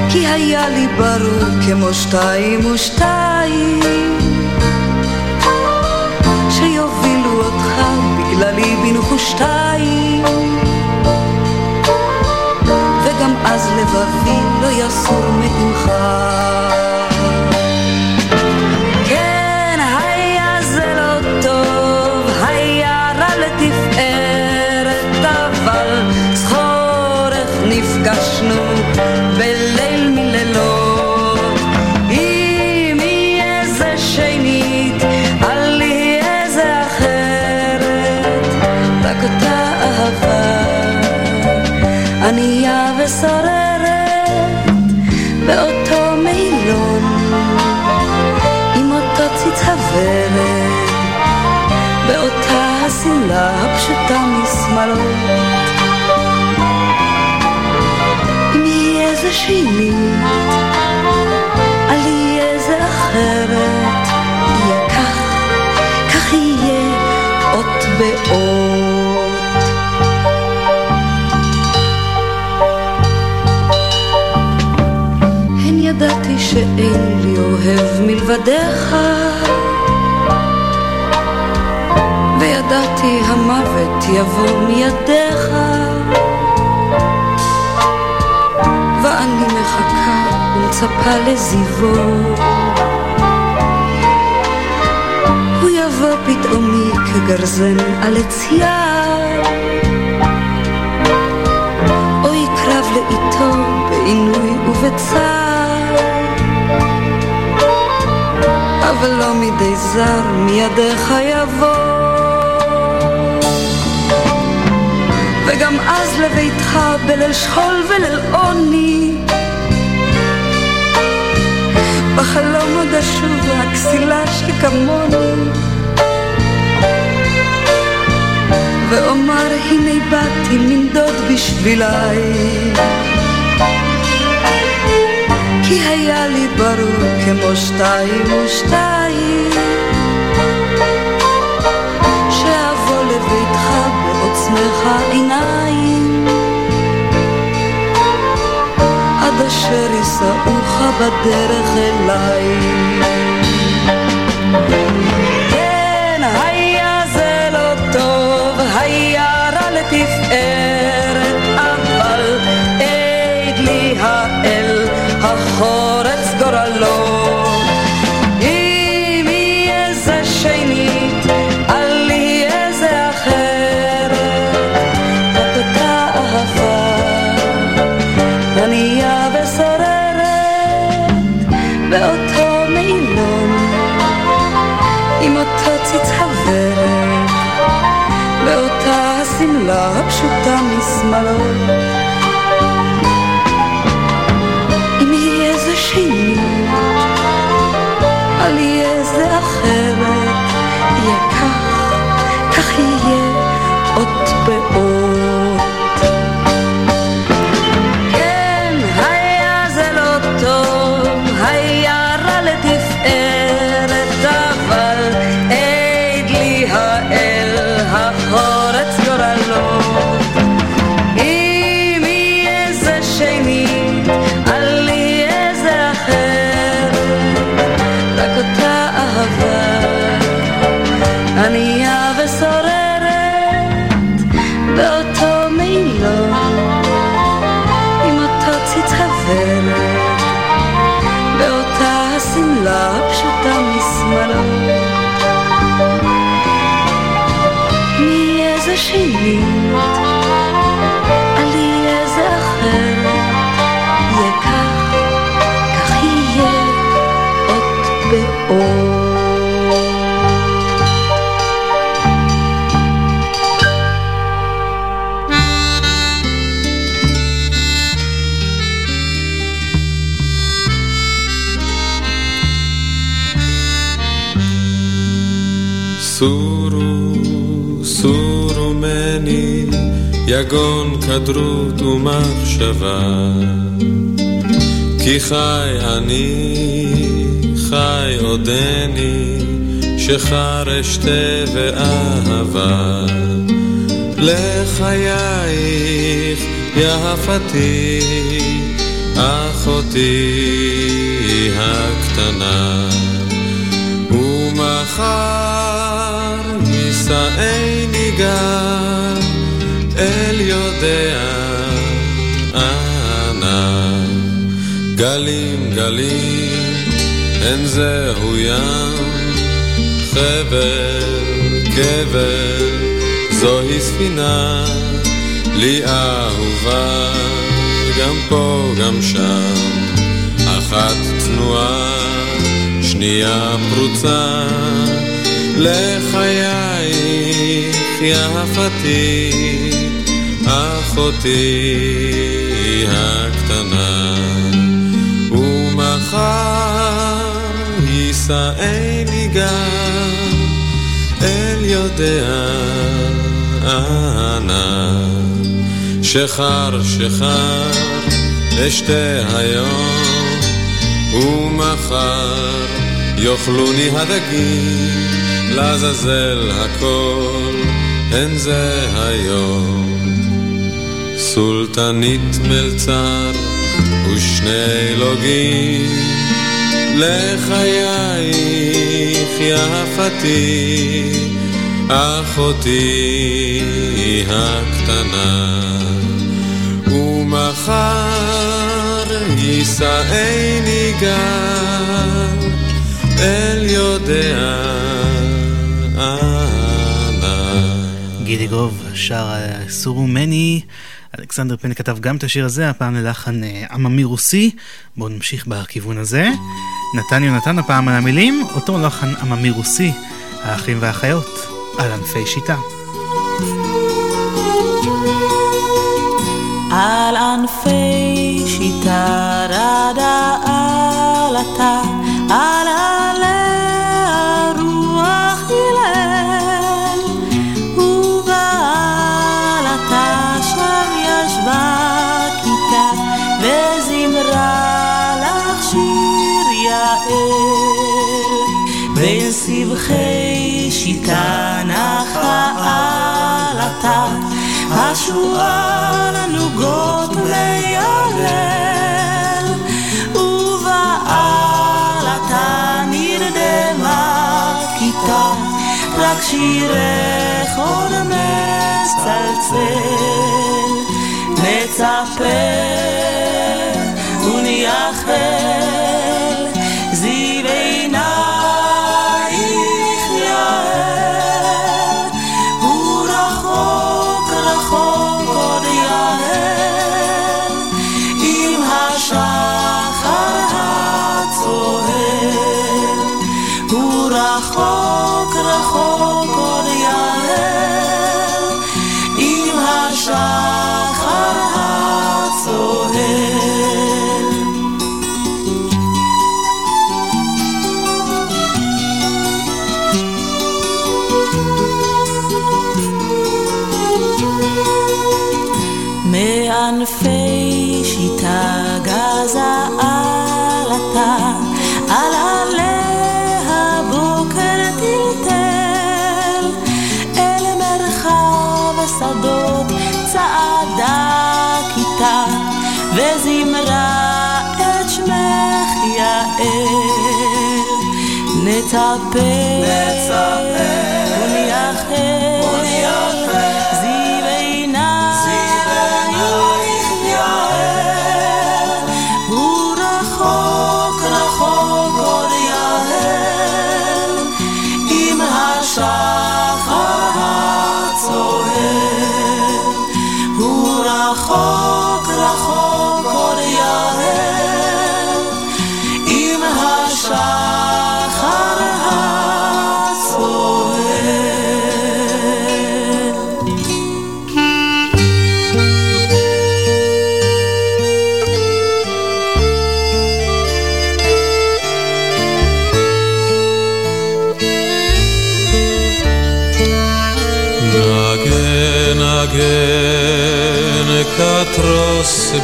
כי היה לי ברור כמו שתיים ושתיים שיובילו אותך בגללי בנחושתיים וגם אז לבבי לא יסור מעמך נפגשנו בליל אוהב מלבדיך, וידעתי המוות יבוא מידיך. ואני מחכה ומצפה לזיוו. הוא יבוא פתאומי כגרזן על עץ יער, או יקרב לאיתו בעינוי ובצער. אבל לא מידי זר מידיך יבוא. וגם אז לביתך בליל שכול וליל עוני. בחלום עוד אשוב לכסילה שכמוני. ואומר הנה באתי לנדוד בשבילי כי היה לי ברור כמו שתיים ושתיים שאבוא לביתך בעוצמך עיניים. עד אשר יישאוך בדרך אליי. כן, היה זה לא טוב, היה רע לתפארת אותו כדרות ומחשבה. כי חי אני, חי עודני, שחר אשתה ואהבה. לחייך יפתי, אחותי הקטנה. ומחר יישאני גם יודע אנה. גלים גלים אין זהו ים, חבל קבר זוהי ספינה, לי אהובה. גם פה גם שם, אחת תנועה שנייה פרוצה. לחייך יפתי, אחותי הקטנה. ומחר יישאני גם אל יודע אנה. שחר שחר אשתה היום ומחר יאכלוני הדגים, לעזאזל הכל, הן זה היום. סולטנית מלצר ושני לוגים, לחייך יפתי, אחותי הקטנה. ומחר יישאני גם אל יודע אנה. גידי גוב שר סורו מני. אלכסנדר פן כתב גם את השיר הזה, הפעם ללחן אה, עממי רוסי. בואו נמשיך בכיוון הזה. נתן יונתן הפעם על המילים, אותו לחן עממי רוסי, האחים והאחיות, על ענפי שיטה. על ענפי שיטה רדה עלתה, שירך עוד מצלצל, נצפה ונייחד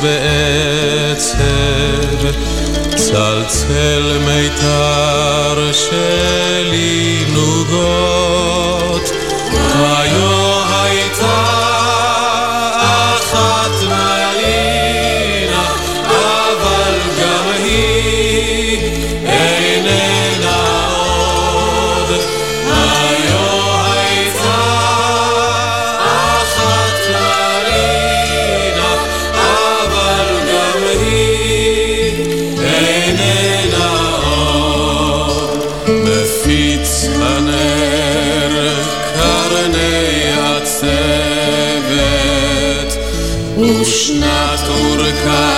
בעצב, צלצל מיתר שלי נוגות. come.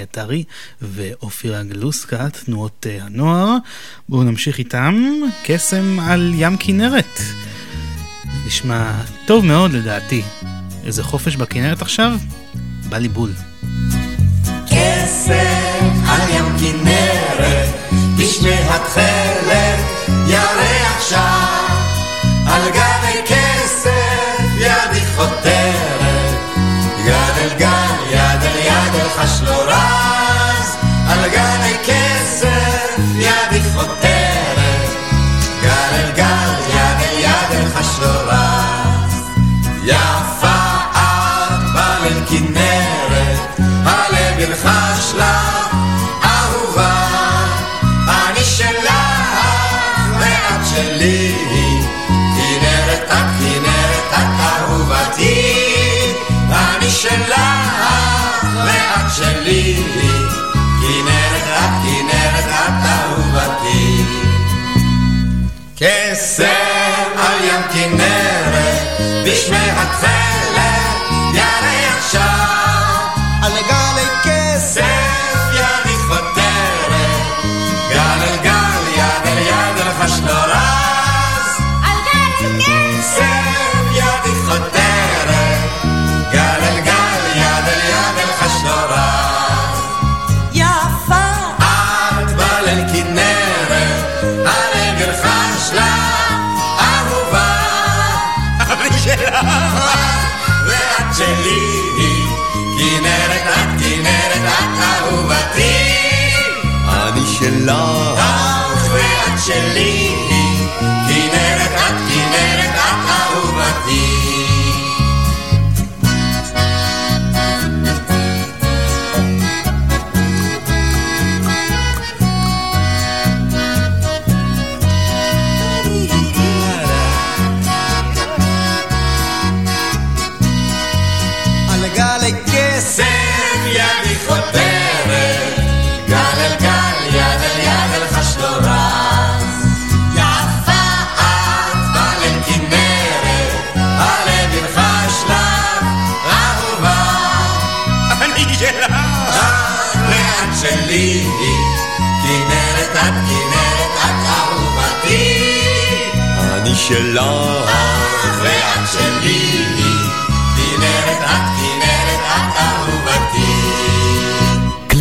אלי עטרי ואופירה גלוסקה, תנועות אה, הנוער. בואו נמשיך איתם, קסם על ים כנרת. נשמע טוב מאוד לדעתי. איזה חופש בכנרת עכשיו? בא לי בול. קסם על ים כנרת, בשמי התכלת, ירח שם, על גבי... שלי, כנרת את, כנרת את אהובתי. קסם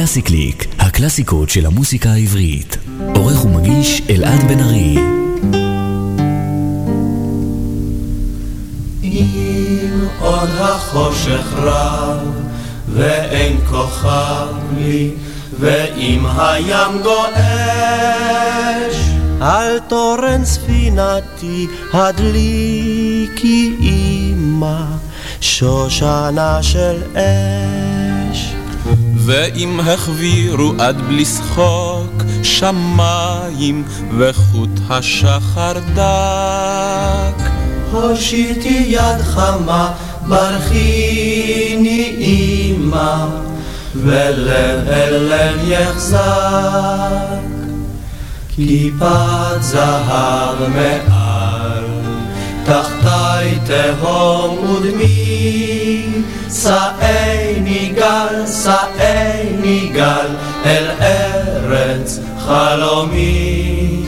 קלאסי קליק, הקלאסיקות של המוסיקה העברית. עורך ומגיש אלעד בן ארי. אם עוד החושך רב ואין כוכב לי ואם הים גועש על תורן ספינתי הדליקי אימה שושנה של אש ואם החבירו עד בלי שחוק שמיים וחוט השחר דק הושיטי יד חמה, ברכיני אימא, ולב אל לב יחזק. כיפת זהב מעל, תחתי תהום ודמי, שאיני גל, שאיני גל, אל ארץ חלומי.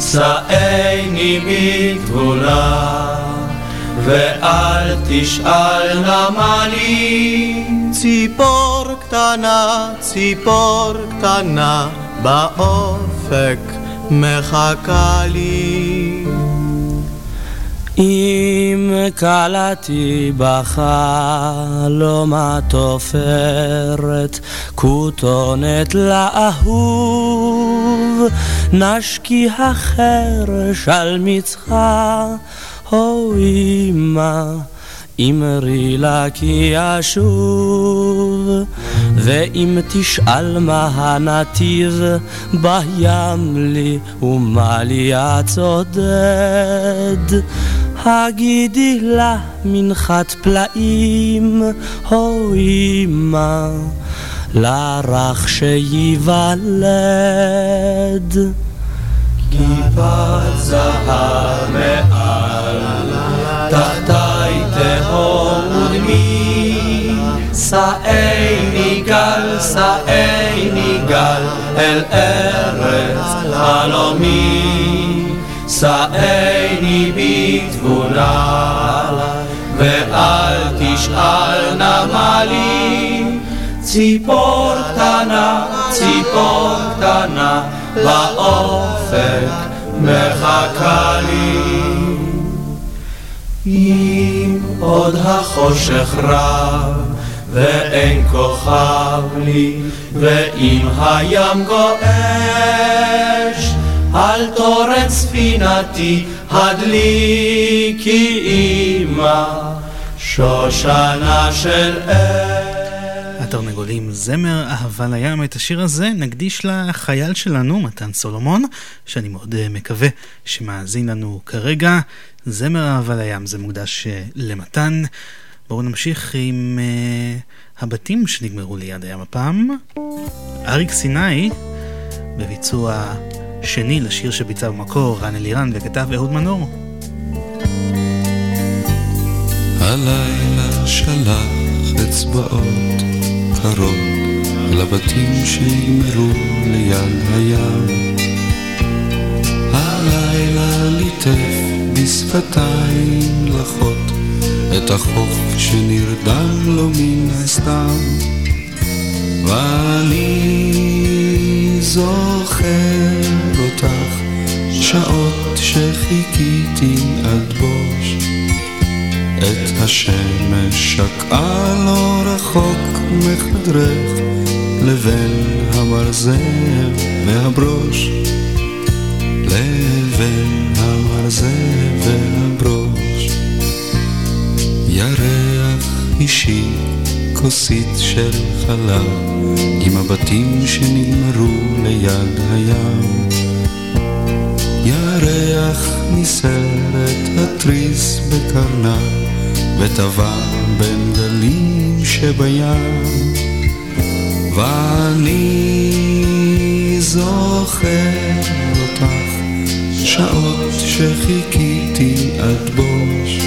שאיני בתבונה, ואל תשאל נמלי. ציפור קטנה, ציפור קטנה, באופק מחכה לי. אם קלעתי בחלום התופרת, כותונת לאהוב, נשקי החרש על מצחה, הו אמא. אמרי לה כי אשוב, ואם תשאל מה הנתיב, בים לי ומה לי הצודד. הגידי לה מנחת פלאים, הו אמא, לרך שייוולד. כיפת זהב מעל, תחתי תהום ודמי, שאיני גל, שאיני גל, אל ארץ חלומי, שאיני בתבונה, ואל תשאל נמלי, ציפור קטנה, ציפור קטנה, באופק מחכה לי. אם עוד החושך רב, ואין כוכב לי, ואם הים גועש, על תורן ספינתי הדליקי אימה, שושנה של אש. התרנגולים, זמר אהבה לים. את השיר הזה נקדיש לחייל שלנו, מתן סולומון, שאני מאוד אה, מקווה שמאזין לנו כרגע. זמר אהבה לים זה מוקדש אה, למתן. בואו נמשיך עם uh, הבתים שנגמרו ליד הים הפעם. אריק סיני, בביצוע שני לשיר שביצע במקור רן אלירן וכתב אהוד מנור. הלילה שלח אצבעות קרות על הבתים שנגמרו ליד הים. הלילה ליטף בשפתיים לחות את החוף שנרדם לו מן הסתם. ואני זוכר אותך שעות שחיכיתי עד בוש את השמש שקעה לא רחוק מחדרך לבין המרזב והברוש. לבין המרזב והברוש. ירח אישי כוסית של חלב עם הבתים שנגמרו ליד הים ירח ניסרת התריס בקרנה וטבע בין גלים שבים. ואני זוכר אותך שעות שחיכיתי עד בוש.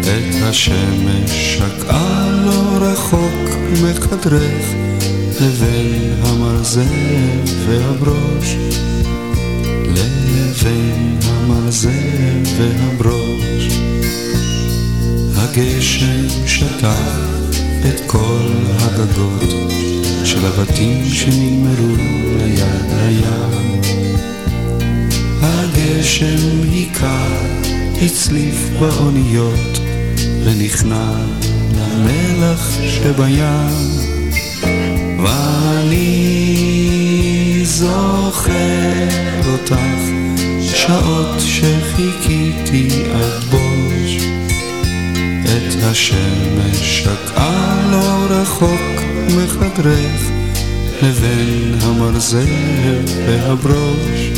את השמש שקעה לא רחוק מחדרך לבין המרזב והברוש לבין המרזב והברוש. הגשם שטף את כל הגגות של הבתים שנגמרו ליד הים. הגשם היכה הצליף באוניות ונכנע למלח שבים. ואני זוכר אותך שעות שחיכיתי עד בוש. את השמש שקעה לא רחוק מחדרך לבין המרזב והברוש.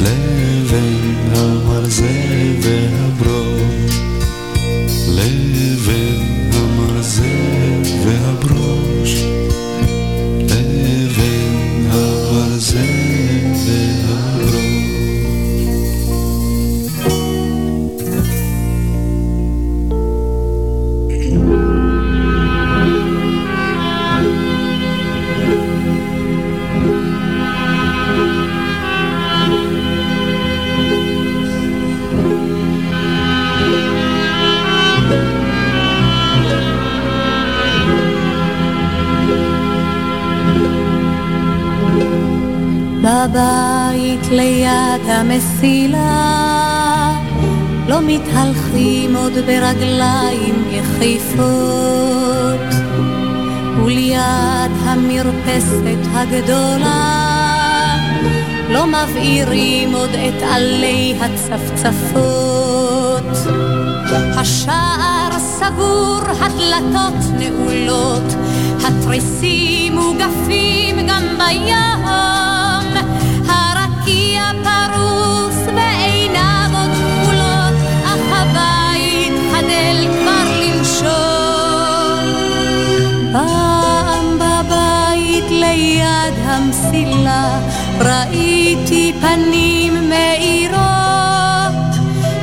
לבין המרזב והברוש. לבין המרזב והברוש ליד המסילה. לא מתהלכים עוד ברגליים יחיפות וליד המרפסת הגדולה לא מבעירים עוד את עלי הצפצפות. השער סגור, הדלתות נעולות התריסים מוגפים גם בים ליד המסילה ראיתי פנים מאירות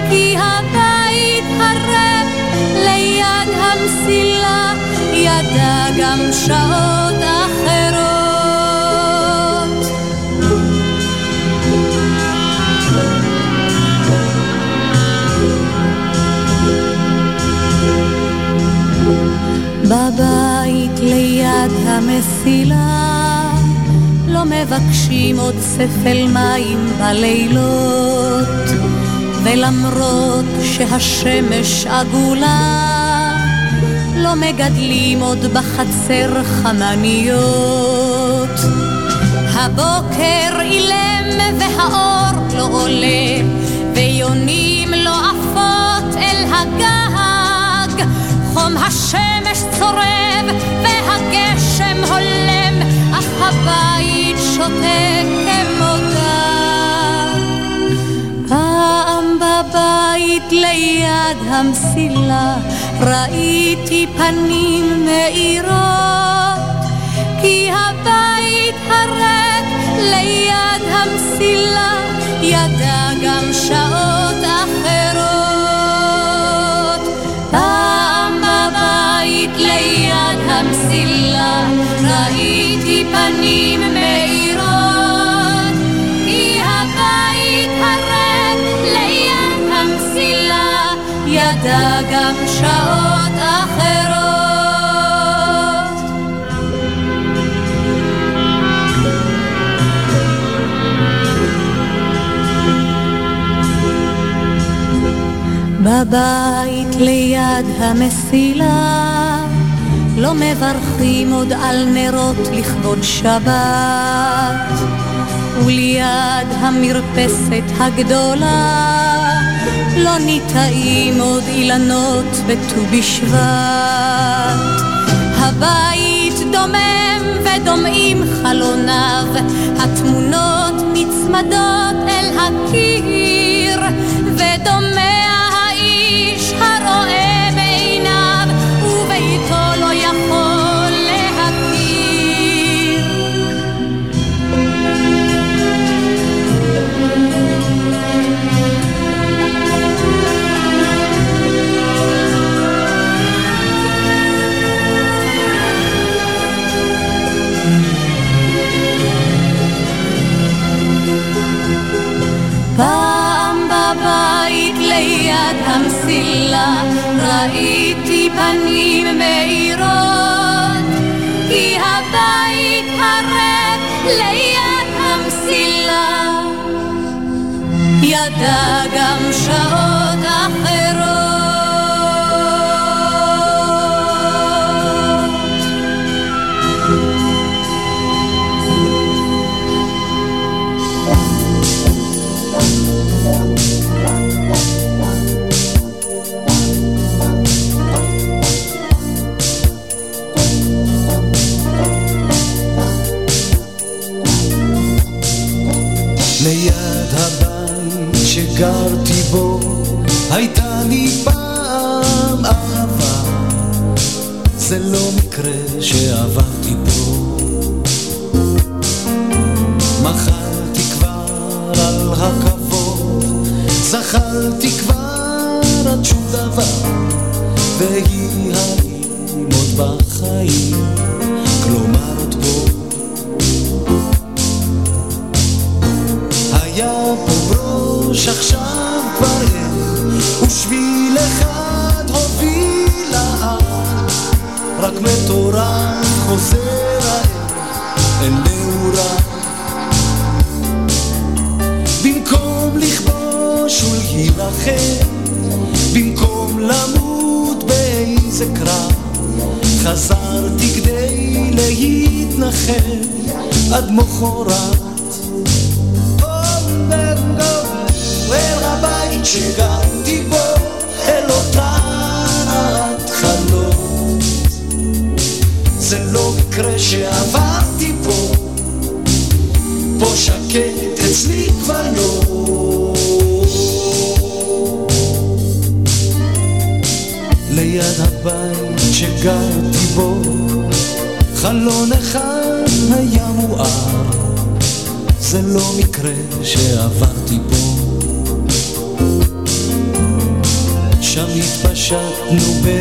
כי הבית הריק ליד המסילה ידע גם שעות אחרות. בבית ליד המסילה לא מבקשים עוד ספל מים בלילות ולמרות שהשמש עגולה לא מגדלים עוד בחצר חמניות. הבוקר אילם והאור לא עולה ויונים לא עפות אל הגג חום השמש צורב הבית שותק כמודה. פעם בבית ליד המסילה ראיתי פנים מאירות, כי הבית הריק ליד המסילה ידע גם שעות אחרות. פעם בבית ליד המסילה ראיתי פנים מאירות, גם שעות אחרות. בבית ליד המסילה לא מברכים עוד על נרות לכבוד שבת וליד המרפסת הגדולה לא ניטעים עוד אילנות בט"ו בשבט. הבית דומם ודומעים חלוניו התמונות נצמדות אל הקיר ליד המסילה ראיתי פנים מאירות כי הבית הריק ליד המסילה. ידע גם שעות שעברתי פה. מחלתי כבר על הכבוד זחלתי כבר עד שום דבר והיא האם עוד בחיים. כלומר עוד פה. היה פה ברוש עכשיו מטורף חוזר האל אל נעורה במקום לכבוש ולהילחם במקום למות באיזה קרב חזרתי כדי להתנחם עד מחרת אל הבית שגרתי no peito.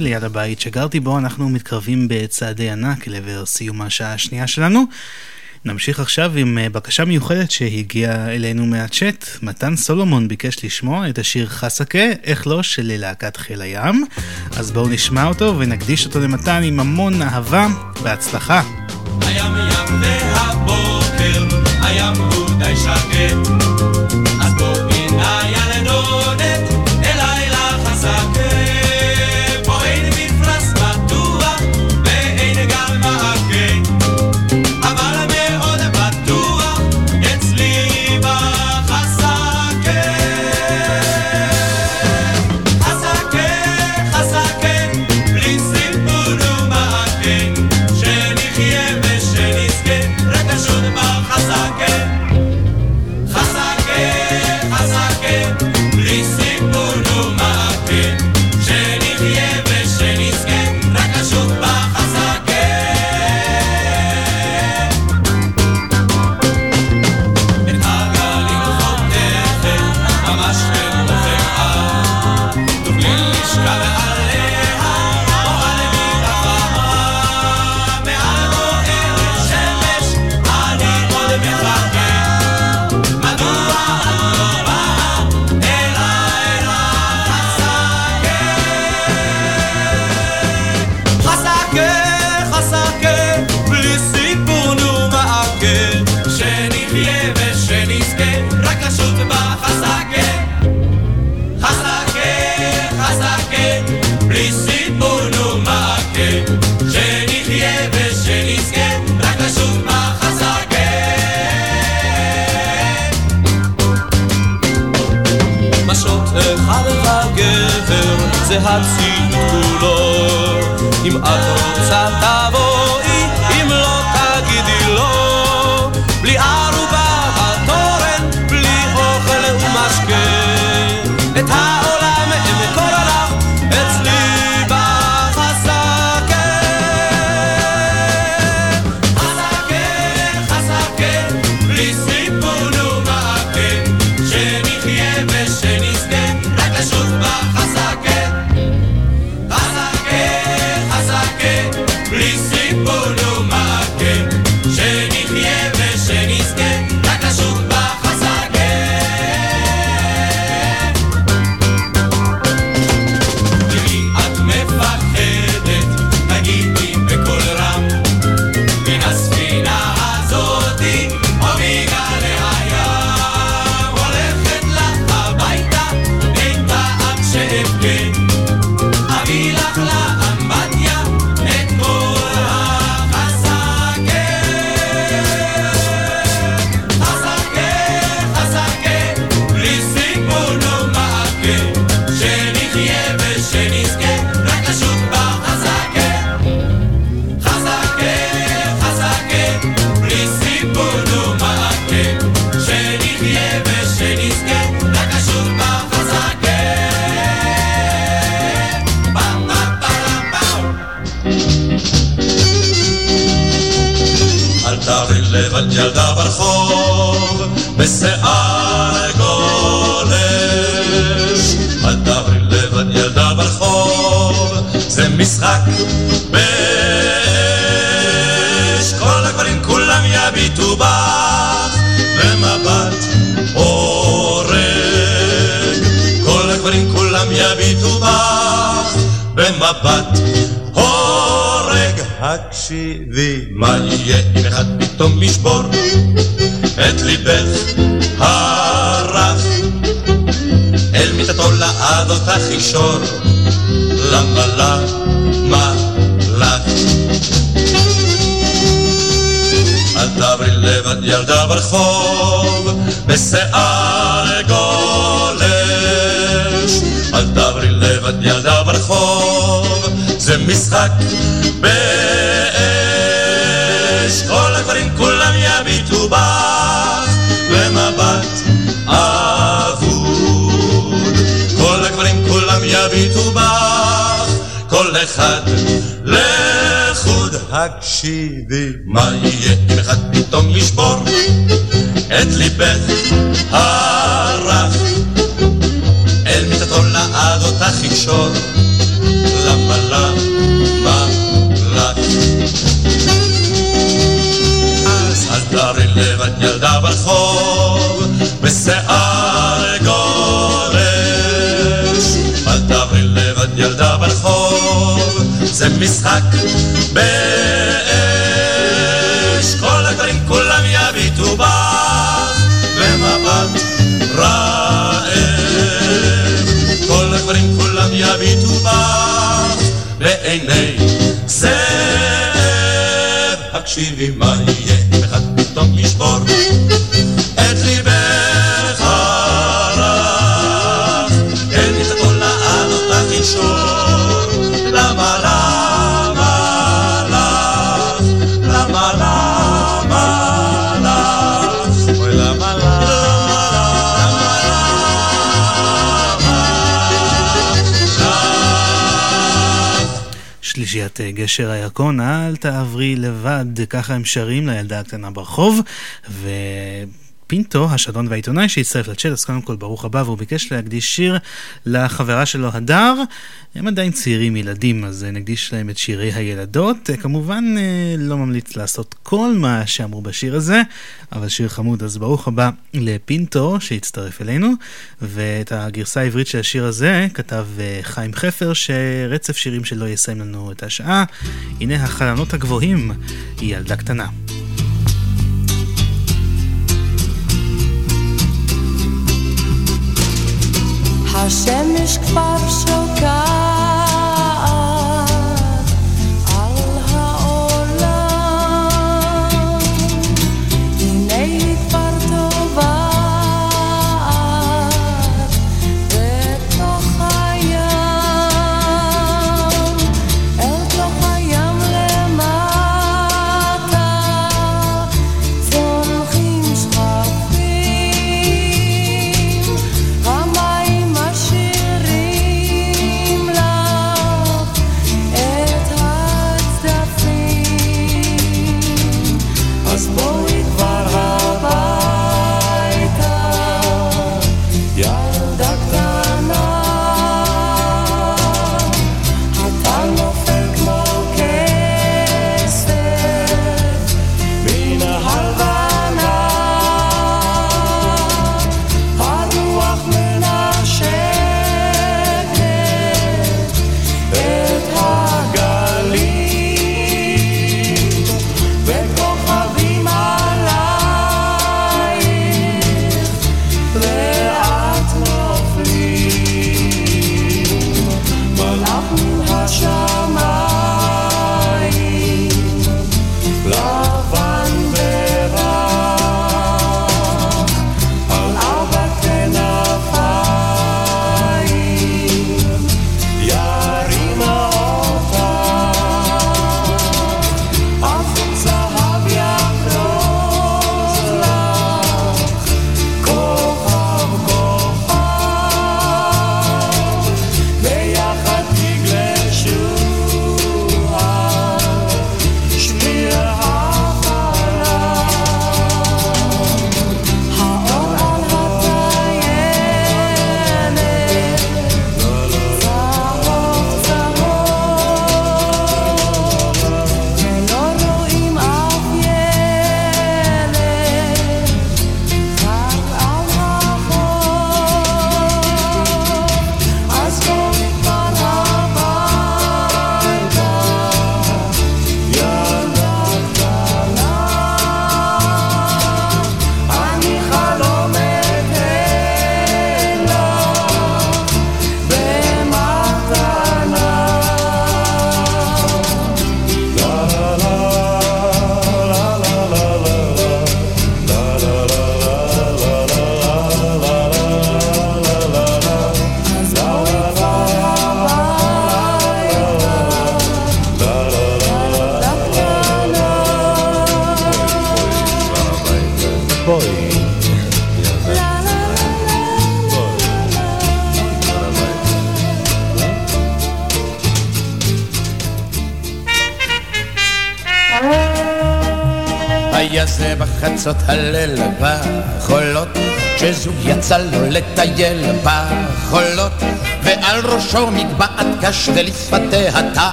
ליד הבית שגרתי בו, אנחנו מתקרבים בצעדי ענק לעבר סיום השעה השנייה שלנו. נמשיך עכשיו עם אה, בקשה מיוחדת שהגיעה אלינו מהצ'אט. מתן סולומון ביקש לשמוע את השיר חסקה, איך לא, של להקת חיל הים. אז בואו נשמע אותו ונקדיש אותו למתן עם המון אהבה והצלחה. להציל את כולו. אם את רוצה די במבט הורג. הקשיבי, מה יהיה אם אחד פתאום ישבור את ליבך הרך? אל מיטתו לעד אותך יקשור, למה למה לך? אל תעברי לבד ילדה ברחוב, בשיער משחק באש. כל הגברים כולם יביטו בך, במבט אבוד. כל הגברים כולם יביטו בך, כל אחד לחוד. הקשיבי, מה יהיה אם אחד פתאום ישבור את ליבך הרך? אל מיטתו לעד אותך יקשור, משחק באש. כל הגברים כולם יביטו בך במבט רעב. כל הגברים כולם יביטו בך בעיני זאב. הקשיבי מה שלישיית אה, גשר הירקון, אל תעברי לבד, ככה הם שרים לילדה הקטנה ברחוב, ופינטו, השדון והעיתונאי שהצטרף לצ'אט, אז קודם כל ברוך הבא, והוא ביקש להקדיש שיר לחברה שלו, הדר. הם עדיין צעירים ילדים, אז אה, נקדיש להם את שירי הילדות. אה, כמובן, אה, לא ממליץ לעשות כל מה שאמרו בשיר הזה, אבל שיר חמוד, אז ברוך הבא לפינטו שהצטרף אלינו, ואת הגרסה העברית של השיר הזה כתב חיים חפר, שרצף שירים שלו יסיים לנו את השעה. הנה החלונות הגבוהים, היא ילדה קטנה. השמש כבר שוקעת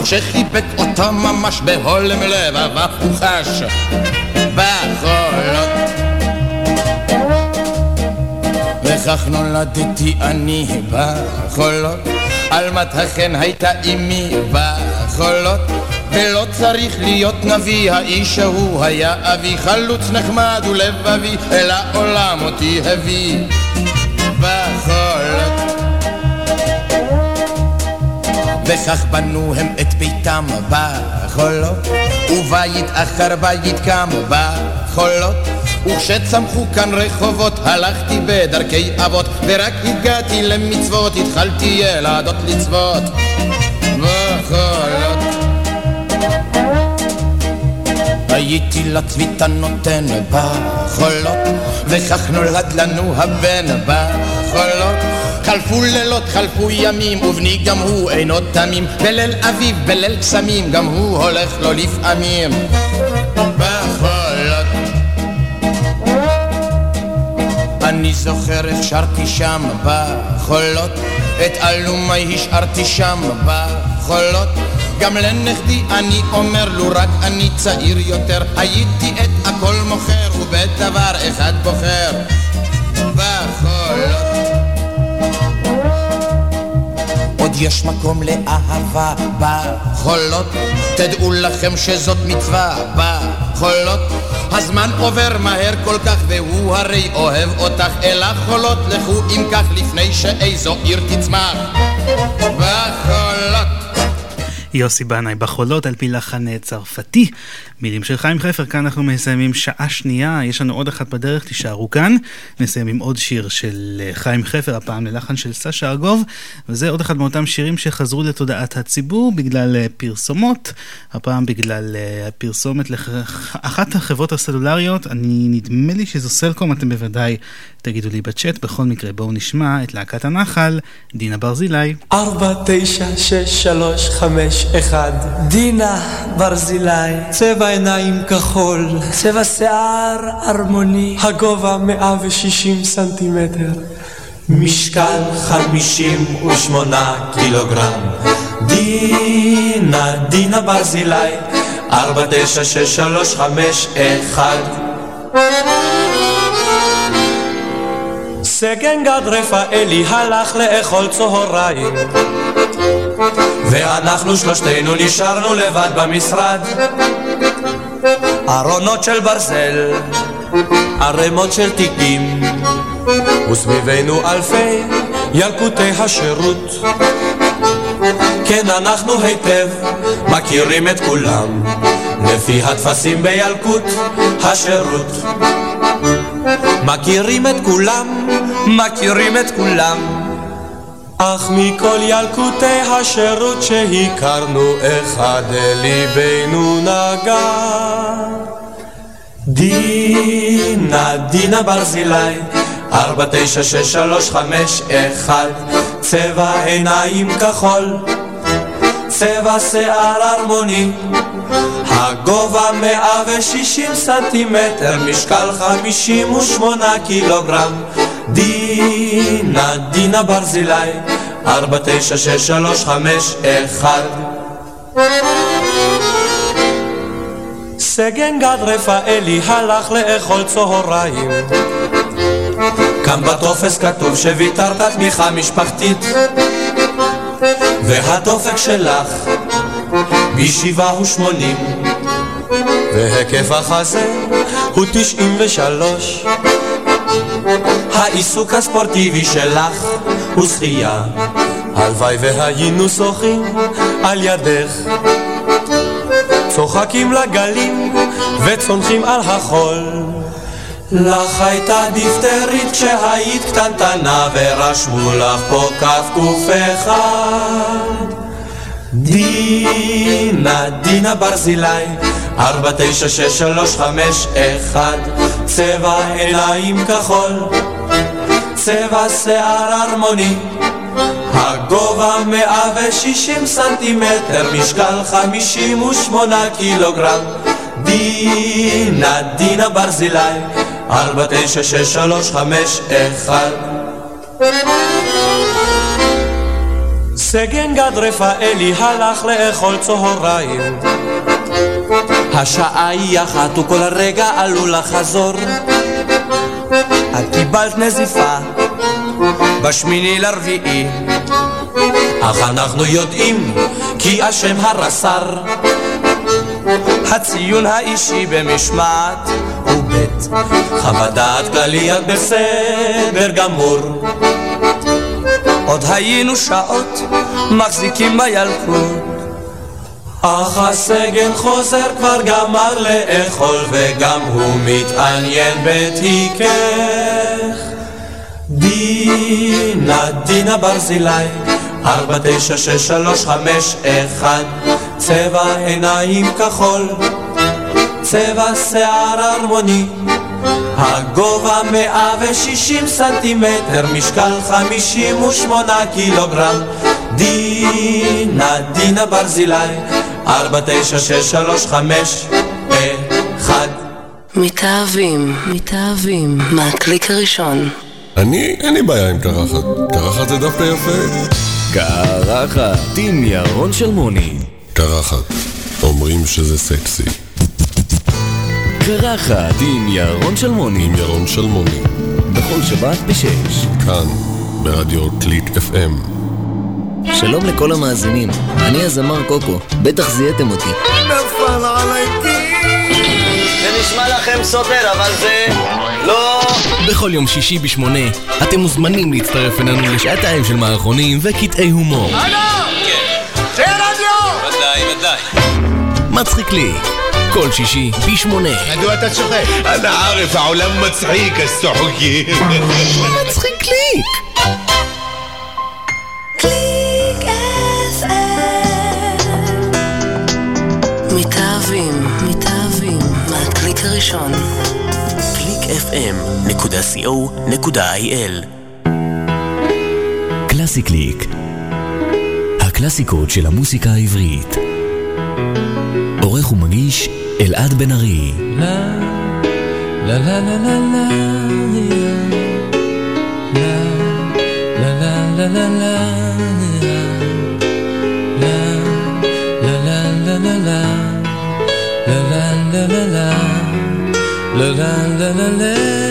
וכשחיבק אותו ממש בהולם לבבה הוא חש בחולות וכך נולדתי אני בחולות עלמת החן הייתה אמי בחולות ולא צריך להיות נביא, האיש ההוא היה אבי. חלוץ נחמד ולבבי, אל העולם אותי הביא וכך בנו הם את ביתם בחולות, ובית אחר בית קם בחולות. וכשצמחו כאן רחובות הלכתי בדרכי אבות ורק הגעתי למצוות התחלתי ילדות לצוות בחולות הייתי לצביתה נותן בחולות וכך נולד לנו הבן בחולות חלפו לילות, חלפו ימים, ובני גם הוא אינו תמים. בליל אביב, בליל קסמים, גם הוא הולך לו לפעמים. בחולות. אני זוכר איך שרתי שם בחולות, את אלומי השארתי שם בחולות. גם לנכדי אני אומר לו רק אני צעיר יותר הייתי את הכל מוכר ובדבר אחד בוחר בחולות יש מקום לאהבה בחולות. תדעו לכם שזאת מצווה בחולות. הזמן עובר מהר כל כך והוא הרי אוהב אותך. אל החולות לכו אם כך לפני שאיזו עיר תצמח. בחולות. יוסי בנאי בחולות על פי לחן צרפתי. מילים של חיים חפר, כאן אנחנו מסיימים שעה שנייה, יש לנו עוד אחת בדרך, תישארו כאן. נסיים עם עוד שיר של חיים חפר, הפעם ללחן של סשה ארגוב, וזה עוד אחד מאותם שירים שחזרו לתודעת הציבור בגלל פרסומות, הפעם בגלל הפרסומת לאחת החברות הסלולריות, אני נדמה לי שזו סלקום, אתם בוודאי תגידו לי בצ'אט, בכל מקרה בואו נשמע את להקת הנחל, דינה ברזילי. ארבע, תשע, שש, שלוש, חמש, אחד. דינה ברזילי, צבע עיניים כחול, צבע שיער הרמוני, הגובה 160 סנטימטר. משקל 58 קילוגרם. דינה, דינה ברזילי, ארבע, תשע, שש, שלוש, חמש, אחד. סגן גד רפאלי הלך לאכול צהריים. ואנחנו שלושתנו נשארנו לבד במשרד. ארונות של ברזל, ערימות של תיקים וסביבנו אלפי ילקוטי השירות כן אנחנו היטב מכירים את כולם לפי הטפסים בילקוט השירות מכירים את כולם, מכירים את כולם. אך מכל ילקוטי השירות שהכרנו, אחד אל ליבנו נגע. דינה, דינה ברזילי, ארבע, תשע, שש, שלוש, חמש, אחד, צבע עיניים כחול, צבע שיער הרמוני, הגובה 160 סנטימטר, משקל 58 קילוגרם. דינה, דינה ברזילי, 496351 סגן גד רפאלי הלך לאכול צהריים כאן בטופס כתוב שוויתרת תמיכה משפחתית. והדופק שלך משבעה ושמונים והיקף החזה הוא תשעים ושלוש. העיסוק הספורטיבי שלך הוא שחייה. הלוואי והיינו שוחים על ידך. צוחקים לגלים וצונחים על החול לך הייתה דיפטרית כשהיית קטנטנה ורשמו לך פה קוף אחד דינה, דינה ברזילי, ארבע, תשע, שש, שלוש, חמש, אחד, צבע עיניים כחול, צבע שיער הרמוני, הגובה מאה ושישים סנטימטר, משקל חמישים ושמונה קילוגרם, דינה, דינה ברזילי, ארבע, תשע, שש, שלוש, חמש, אחד. סגן גד רפאלי הלך לאכול צהריים. השעה היא אחת וכל רגע עלול לחזור. את קיבלת נזיפה בשמיני לרביעי. אך אנחנו יודעים כי אשם הרס"ר הציון האישי במשמעת הוא ב' חוות דעת כללית בסדר גמור. עוד היינו שעות מחזיקים בילקוט. אך הסגן חוזר כבר גמר לאכול וגם הוא מתעניין בתיקך. דינה, דינה ברזילי ארבע, תשע, שש, שלוש, חמש, אחד צבע עיניים כחול צבע שיער הרמוני הגובה 160 סנטימטר, משקל 58 קילוגרם. דינה, דינה ברזילי, 49635 1 מתאהבים, מתאהבים, מהקליק הראשון. אני, אין לי בעיה עם קרחת. קרחת זה דווקא יפה. קרחת עם ירון שלמוני. קרחת, אומרים שזה סקסי. קרחת עם ירון שלמוני. עם ירון שלמוני. בכל שבת בשש. כאן, ברדיו קליק FM. שלום לכל המאזינים, אני הזמר קוקו, בטח זיהיתם אותי. נפל עליי זה נשמע לכם סותר, אבל זה לא... בכל יום שישי בשמונה, אתם מוזמנים להצטרף אלינו לשעתיים של מערכונים וקטעי הומור. הלו! כן. זה רדיו! ודאי, ודאי. מצחיק לי. כל שישי בשמונה. מדוע אתה צוחק? אנא ערף, העולם מצחיק, הסוחקים. (laughs) מצחיק לי. מהקליק הראשון. clickfm.co.il קלאסי קליק הקלאסיקות של המוסיקה העברית עורך ומגיש אלעד בן ארי לה לה לה לה לה לה לה לה לה לה לה לה La la la la la la la la la, la.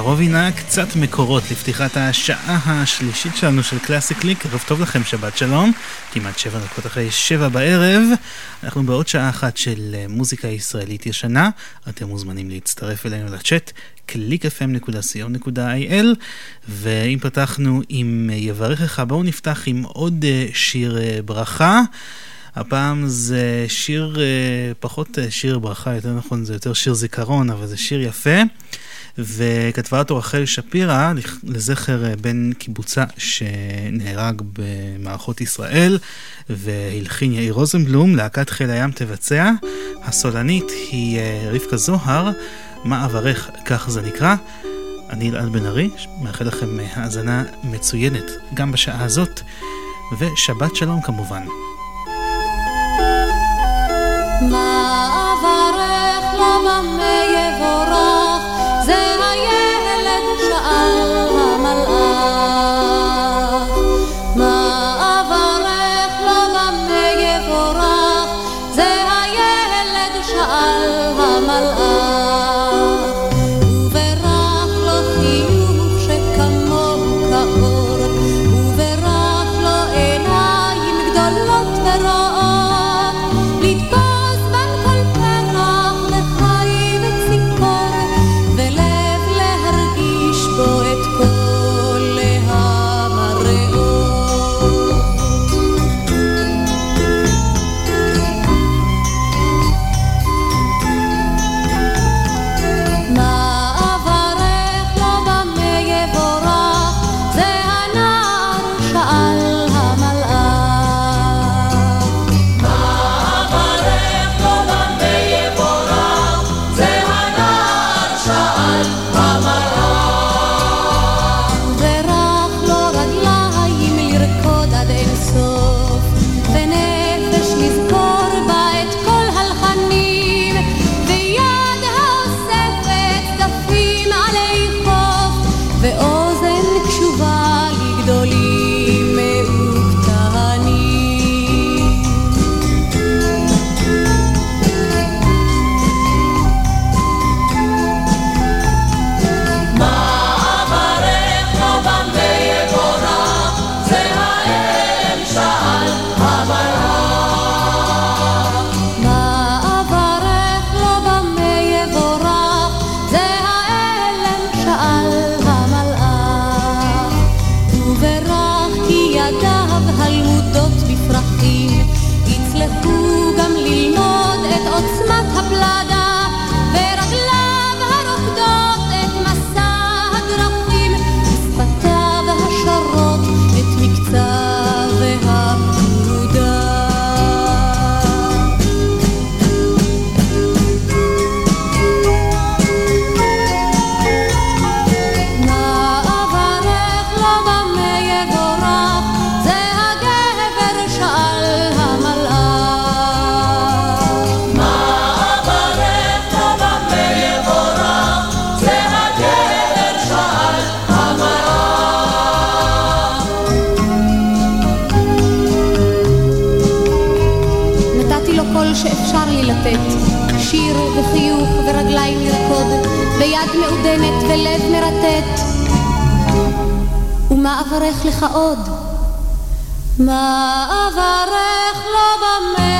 אילנה רובינה, קצת מקורות לפתיחת השעה השלישית שלנו של קלאסי קליק, ערב טוב לכם, שבת שלום, כמעט שבע דקות אחרי שבע בערב, אנחנו בעוד שעה אחת של אה, מוזיקה ישראלית ישנה, אתם מוזמנים להצטרף אלינו לצ'אט, www.clickfm.co.il ואם פתחנו עם יברכך, בואו נפתח עם עוד אה, שיר אה, ברכה. הפעם זה שיר, פחות שיר ברכה, יותר נכון זה יותר שיר זיכרון, אבל זה שיר יפה. וכתבה אותו רחל שפירא לזכר בן קיבוצה שנהרג במערכות ישראל, והלחין יאיר רוזנבלום, להקת חיל הים תבצע. הסולנית היא רבקה זוהר, מה אברך, כך זה נקרא. אני אלעד בן ארי, מאחל לכם האזנה מצוינת גם בשעה הזאת, ושבת שלום כמובן. מה אברך לבמה ויד מעודנת ולב מרטט. ומה אברך לך עוד? מה אברך לו במה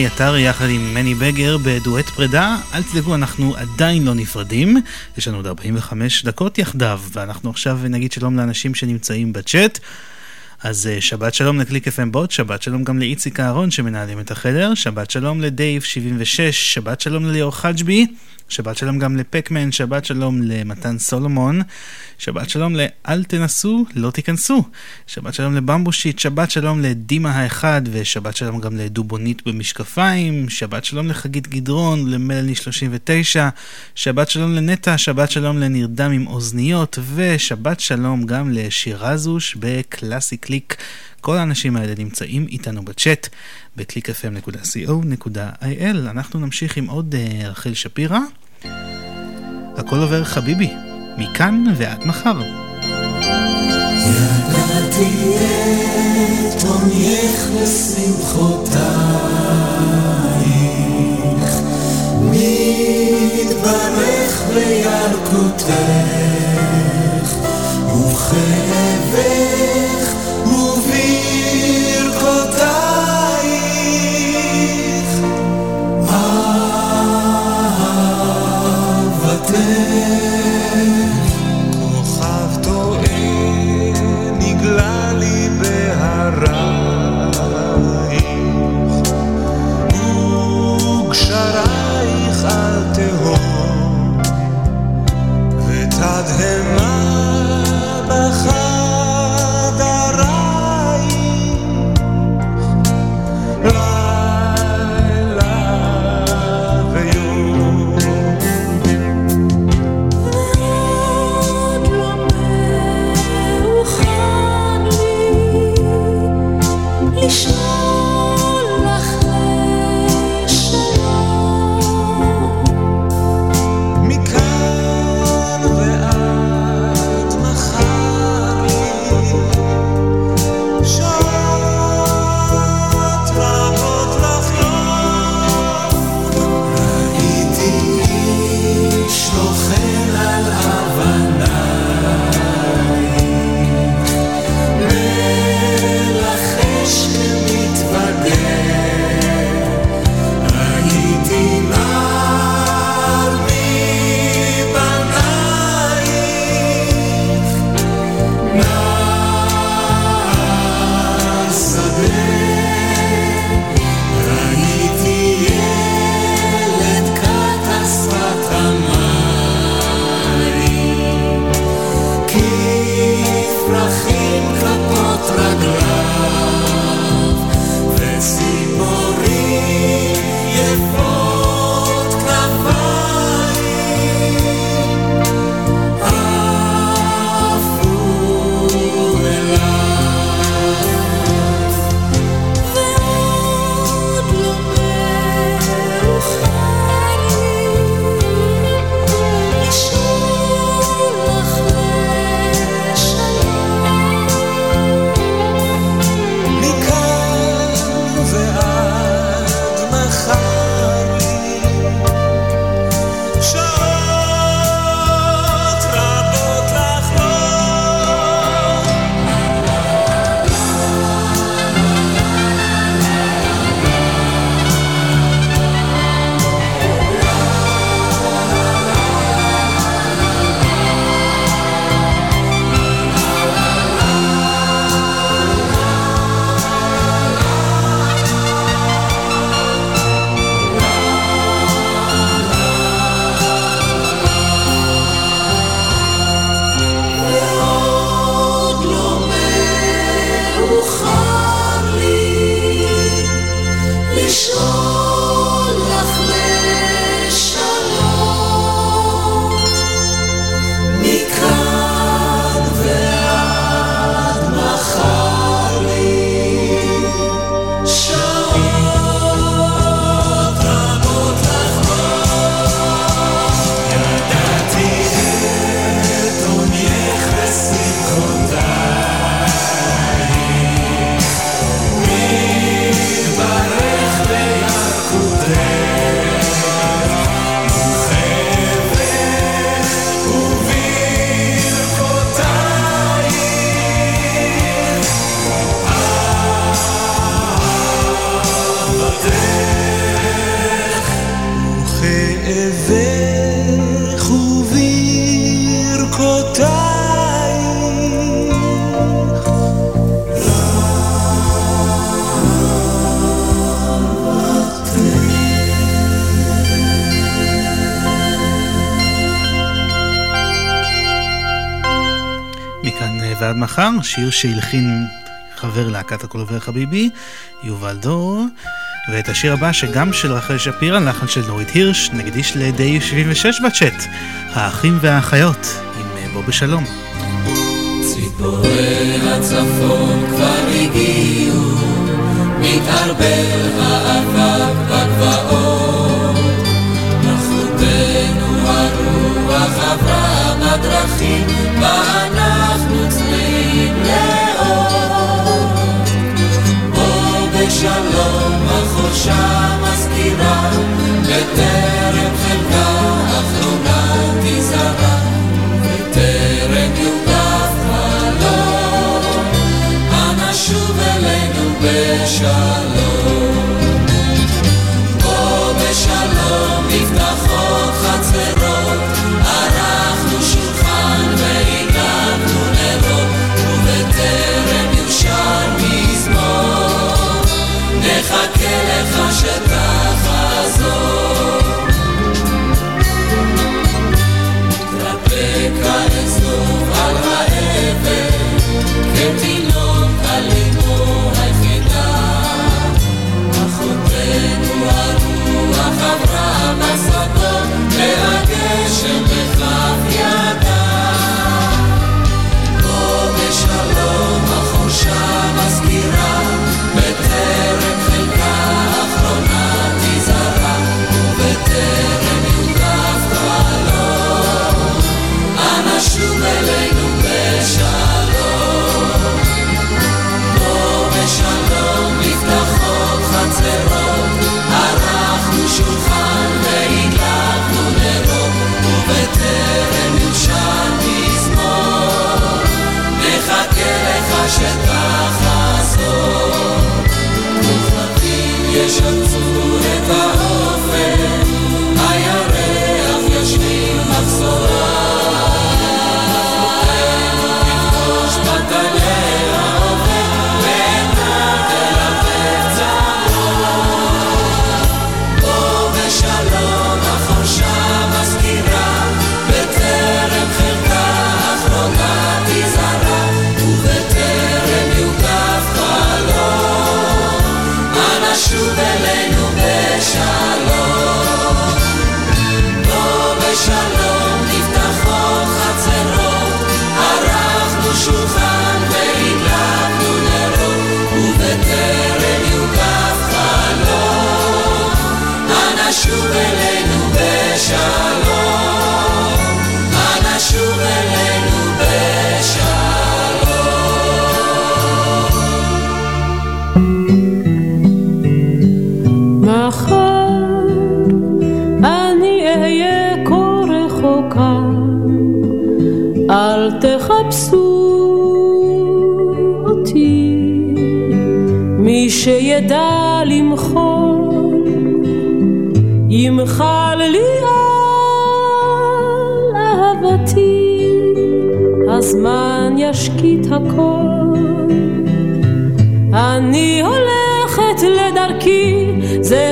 גלי עטרי יחד עם מני בגר בדואט פרידה. אל תדאגו, אנחנו עדיין לא נפרדים. יש לנו עוד 45 דקות יחדיו, ואנחנו עכשיו נגיד שלום לאנשים שנמצאים בצ'אט. אז אה, שבת שלום לקליק FM בוט, שבת שלום גם לאיציק אהרון שמנהלים את החדר, שבת שלום לדייב 76, שבת שלום לליאור חג'בי, שבת שלום גם לפקמן, שבת שלום למתן סולומון, שבת שלום ל"אל תנסו, לא תיכנסו", שבת שלום לבמבושיט, שבת שלום לדימה האחד, ושבת שלום גם לדובונית במשקפיים, שבת שלום לחגית גדרון, למלני 39, שבת שלום לנטע, שבת שלום לנרדם עם אוזניות, ושבת שלום גם לשירזוש בקלאסי קליק. כל האנשים האלה נמצאים איתנו בצ'אט ב-clickfm.co.il. אנחנו נמשיך עם עוד uh, רחל שפירא. הכל עובר חביבי, מכאן ועד מחר. ידעתי את וכאבך שיר שהלחין חבר להקת הכל עובר חביבי, יובל דור, ואת השיר הבא שגם של רחל שפירא, לחן של נורית הירש, נקדיש לידי 76 בצ'אט, האחים והאחיות, עם אה, בוא בשלום. ציפורי הצפון כבר הגיעו, האבק בגבעות, הרוח עברה בדרכים, לשלום החולשה מזכירה, בטרם חלקה אחרונה תיזהרה, בטרם יוגף חלום, אנא שוב אלינו בשלום. מחכה לך שתחזור. תרפק האזור על האבן, כתינוק על ליבו היחידה. אחותנו הרוח עברה בשדות, והגשם ישקפו Passion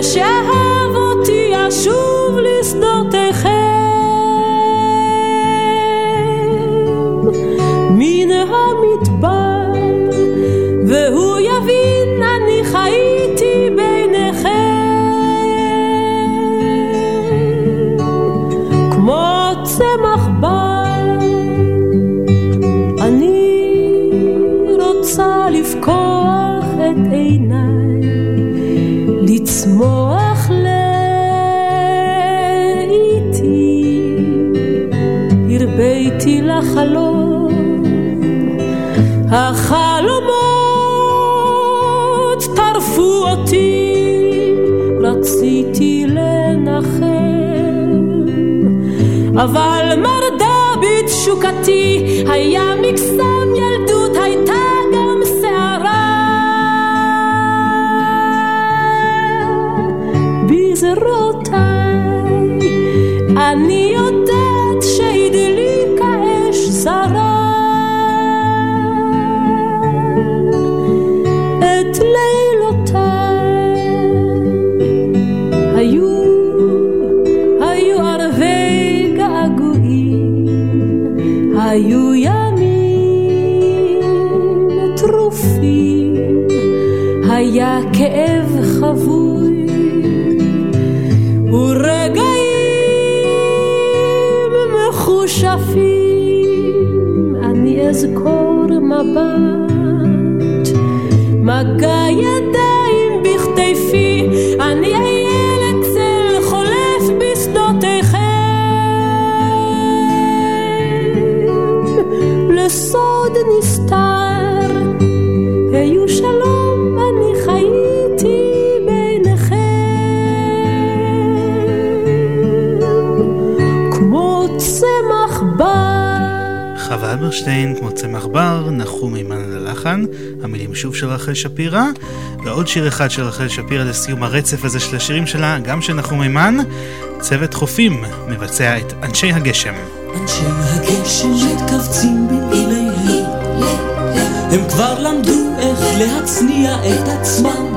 precious. I am mixed. אלברשטיין, כמו צמח בר, נחום מימן על הלחן, המילים שוב של רחל שפירא, ועוד שיר אחד של רחל שפירא לסיום הרצף הזה של השירים שלה, גם של נחום מימן, צוות חופים מבצע את אנשי הגשם. הם כבר למדו איך להצניע את עצמם.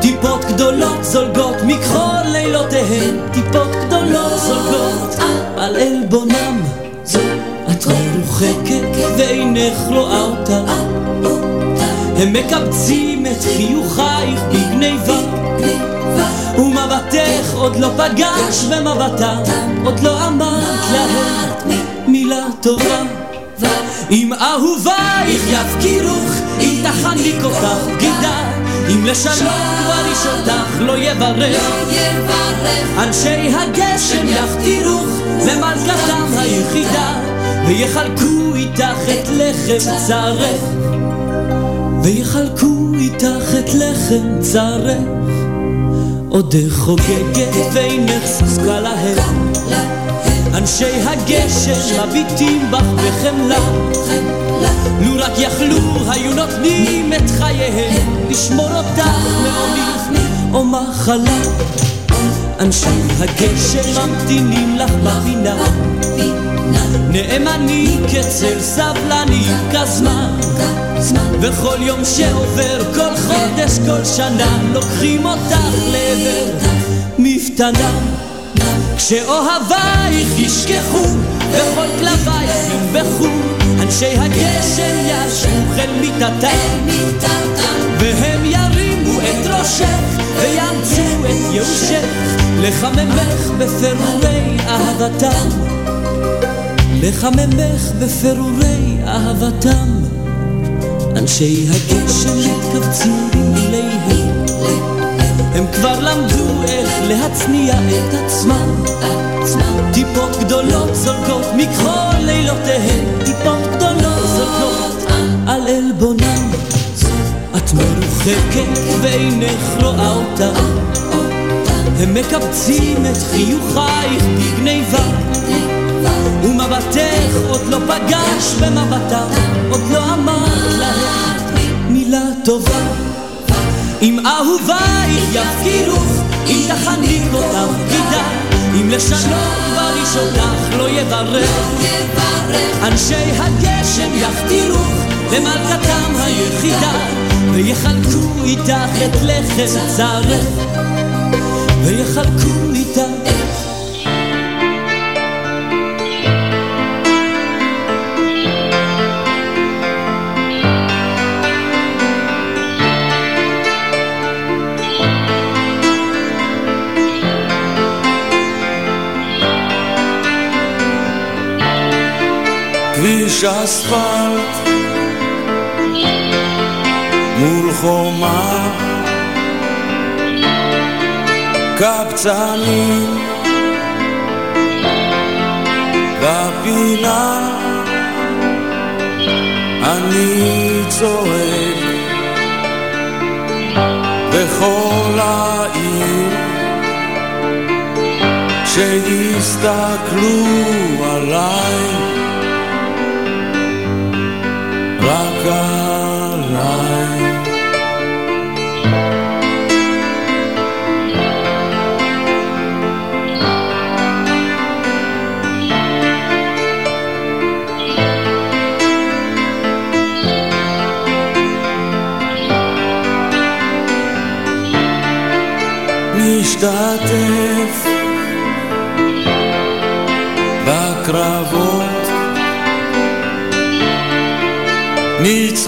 טיפות גדולות זולגות מכחול לילותיהם. טיפות גדולות זולגות על עלבונם מרוחקת ואינך רואה אותה. הם מקבצים את חיוכייך בגניבה. ומבטך עוד לא פגש במבטה. עוד לא אמרת להם מילה טובה. אם אהובייך יפקירוך אם תחניק אותך בגידה. אם לשלום כבר איש אותך לא יברך. אנשי הגשם יכתירוך למלכתם היחידה ויחלקו איתך את לחם צערך ויחלקו איתך את לחם צערך עודך חוגגת ואינך זקוקה להם. אנשי הגשם מביטים בך בחמלה. לו רק יכלו היו נותנים את חייהם. לשמור אותך מעוני או מחלה. אנשי הגשם ממתינים לך בפינה נאמנים כצל סבלנים כזמן וכל יום שעובר, כל חודש, כל שנה לוקחים אותך לעבר. מפתנה כשאוהבייך ישכחו וכל כלבייך ינבחו אנשי הגשם ישבו אל מיטתם והם ירימו את ראשך ויאמצו את ייאושך לחממך בפירורי אהבתם לחממך בפירורי אהבתם. אנשי הגשם מתכווצים במיליהם. הם כבר למדו איך להצניע את עצמם. טיפות גדולות זולגות מכחול לילותיהם. טיפות גדולות זולגות על עלבונם את מרוחקת ואינך רואה אותה. הם מקבצים את חיוכייך בגניבה ומבטך עוד לא פגש במבטה עוד לא אמרת להם מילה טובה. אם אהובייך יפקירוך אם תחניק אותם בגידה אם איש אותך לא יברך. אנשי הגשם יכתירוך למלכתם היחידה ויחלקו איתך את לחם צערך. ויחלקו איתך כביש אספלט מול חומה. קבצנים. בפינה אני צועק. בכל העיר. שיסתכלו עליי משתתף niets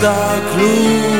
שיסתכלו עליי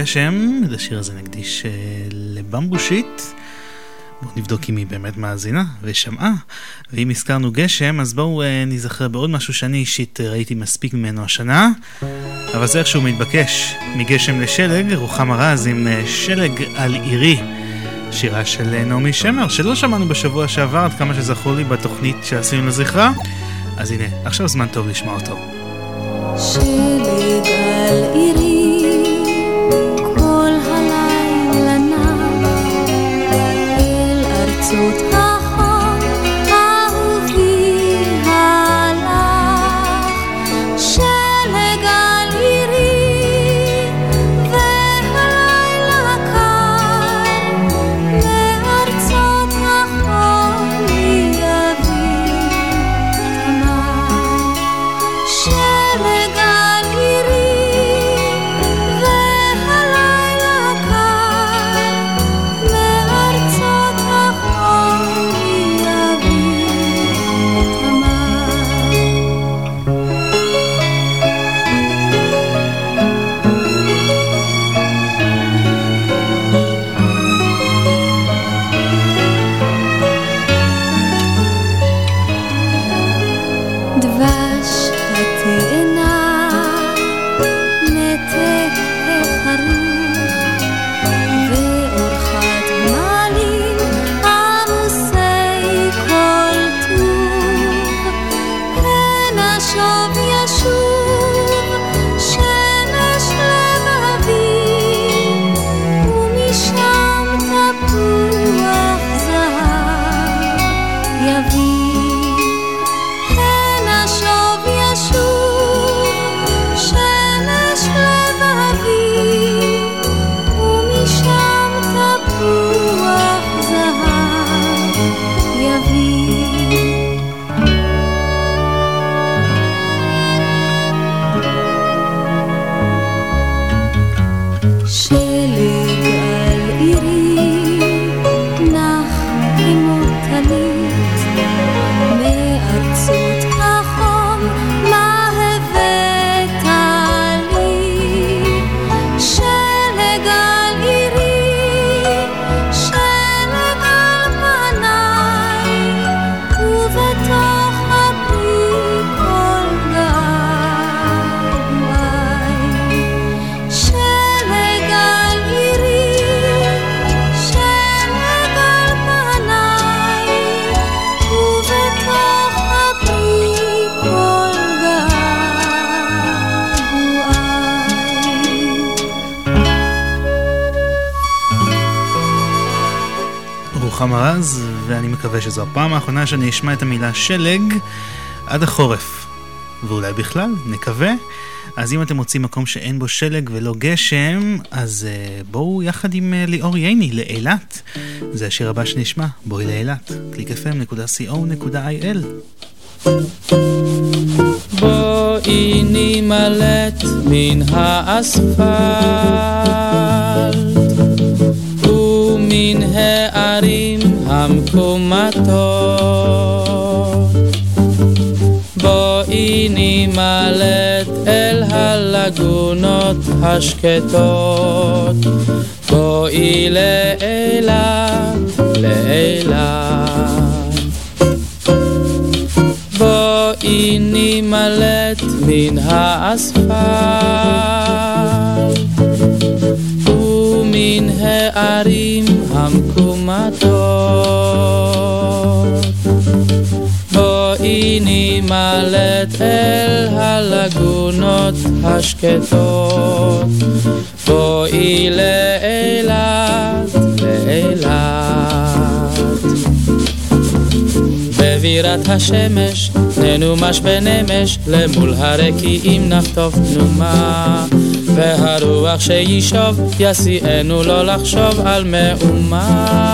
גשם, את השיר הזה נקדיש אה, לבמבושית. בואו נבדוק אם היא באמת מאזינה ושמעה. ואם הזכרנו גשם, אז בואו אה, נזכר בעוד משהו שאני אישית אה, ראיתי מספיק ממנו השנה. אבל זה איכשהו מתבקש. מגשם לשלג, רוחמה רז עם שלג על עירי. שירה של נעמי שמר, שלא שמענו בשבוע שעבר, עד כמה שזכור לי בתוכנית שעשינו לזכרה. אז הנה, עכשיו זמן טוב לשמוע אותו. שלג על עירי, אל ארצות מקווה שזו הפעם האחרונה שאני אשמע את המילה שלג עד החורף. ואולי בכלל, נקווה. אז אם אתם מוצאים מקום שאין בו שלג ולא גשם, אז uh, בואו יחד עם uh, ליאור ייני לאילת. זה השיר הבא שנשמע, בואי לאילת, www.clickfm.co.il בואי נימלט מן האספלט המקומטות בואי נימלט אל הלגונות השקטות. בואי לאילת, לאילת. בואי נימלט מן האספלט ומן הערים המקומטות נימלט אל הלגונות השקטות בואי לאילת, לאילת בבירת השמש, ננומש ונמש, למול הרקיעים נחטוף תנומה. והרוח שישוב, יסיענו לא לחשוב על מאומה.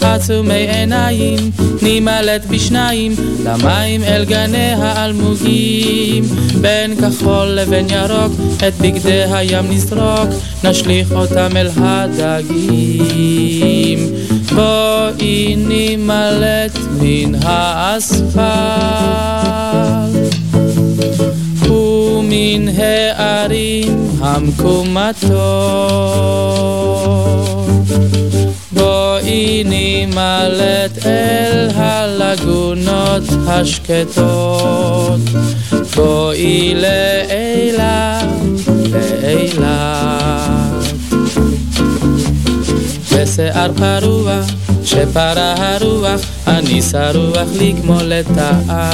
עצומי עיניים, נימלט בשניים, למים אל גני האלמוגים. בין כחול לבין ירוק, את בגדי הים נזרוק, נשליך אותם אל הדגים. בואי נימלט מן האספלט ומן הערים המקומטות בואי נימלט אל הלגונות השקטות בואי לאילת, לאילת בשיער פרוע, שפרה הרוח, אני שרוח לי כמו לטאה.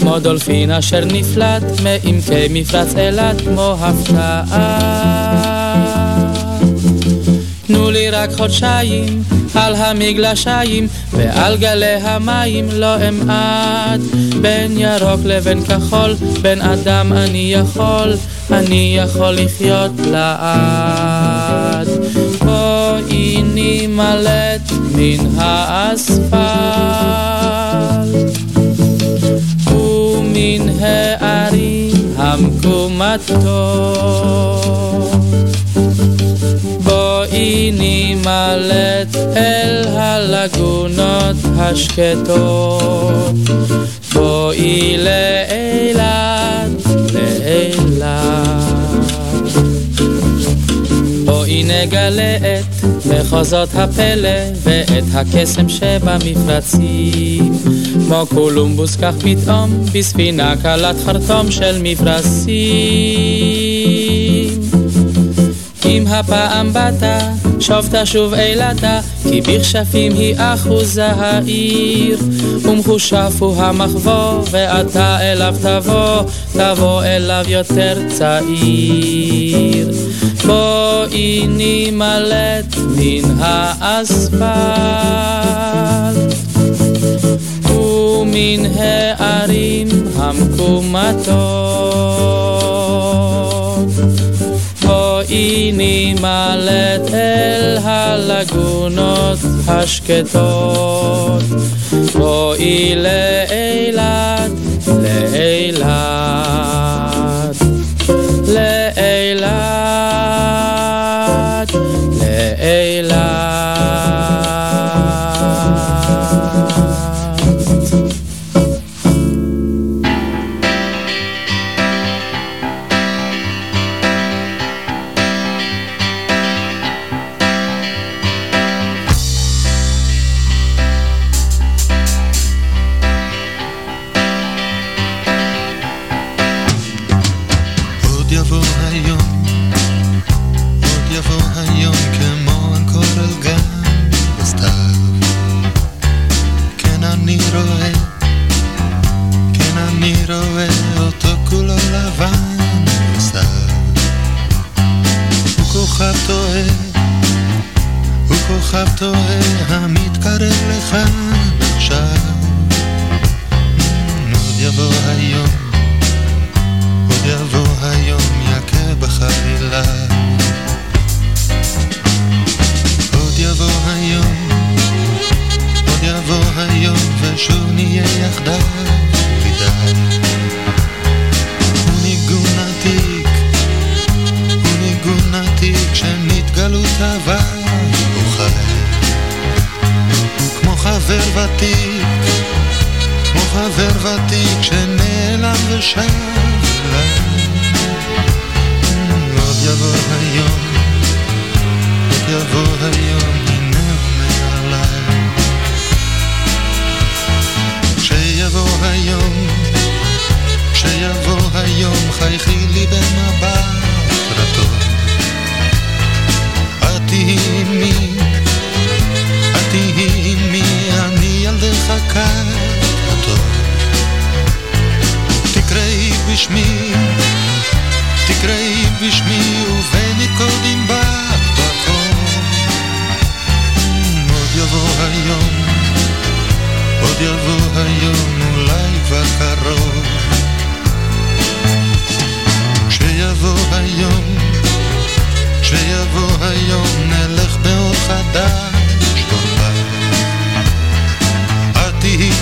כמו דולפין אשר נפלט מעמקי מפרץ אילת כמו הפתעה. לי רק חודשיים על המגלשיים ועל גלי המים לא אמעט בין ירוק לבין כחול בין אדם אני יכול אני יכול לחיות לעד. בואי נימלט מן האספלט ומן הערים המקומטות בואי נימלט אל הלגונות השקטות. בואי לאילת, לאילת. בואי נגלה את מחוזות הפלא ואת הקסם שבמפרצים. כמו קולומבוס כך פתאום בספינה קלת חרטום של מפרשים אם הפעם באת, שוב תשוב אילתה, כי בכשפים היא אחוזה העיר. ומחושף הוא המחבוא, ואתה אליו תבוא, תבוא אליו יותר צעיר. בואי נימלט מן האספלט, ומן הערים המקומטות. בואי נימלט אל הלגונות השקטות. בואי לאילת, לאילת, לאילת, חבר ותיק שנעלם ושם.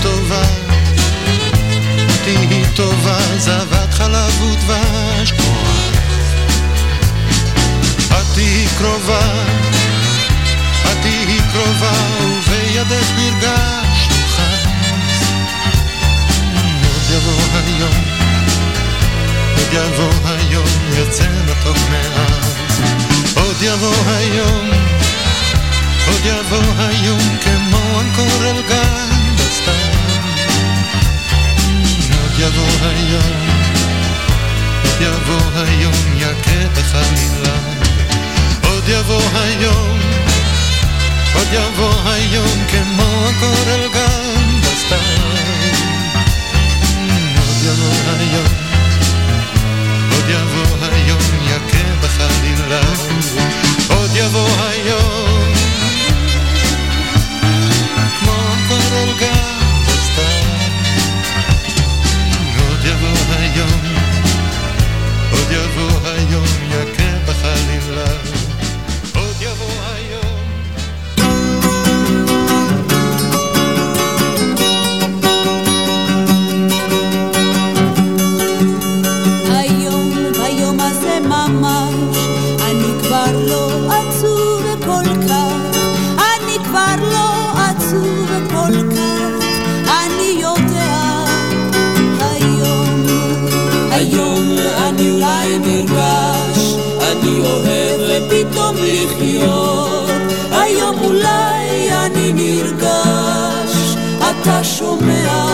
טובה, תהי טובה, זבת חלב ודבש את תהי קרובה, את תהי קרובה, ובידך נרגש נוחס. עוד יבוא היום, עוד יבוא היום, יוצא מתוק מאז. עוד יבוא היום, עוד יבוא היום, כמו אנקור אל גז. יבוא היום, עוד יבוא היום, יכה לך מילה. עוד יבוא היום, עוד יבוא היום, כמו הקורל גם בסתיו. עוד יבוא היום, עוד יבוא היום, יכה בחלילה. עוד יבוא היום. אוהב ופתאום לחיות. היום אולי אני נרגש אתה שומע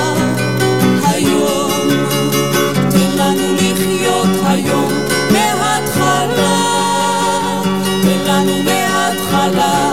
היום. תן לנו לחיות היום מההתחלה תן לנו מההתחלה.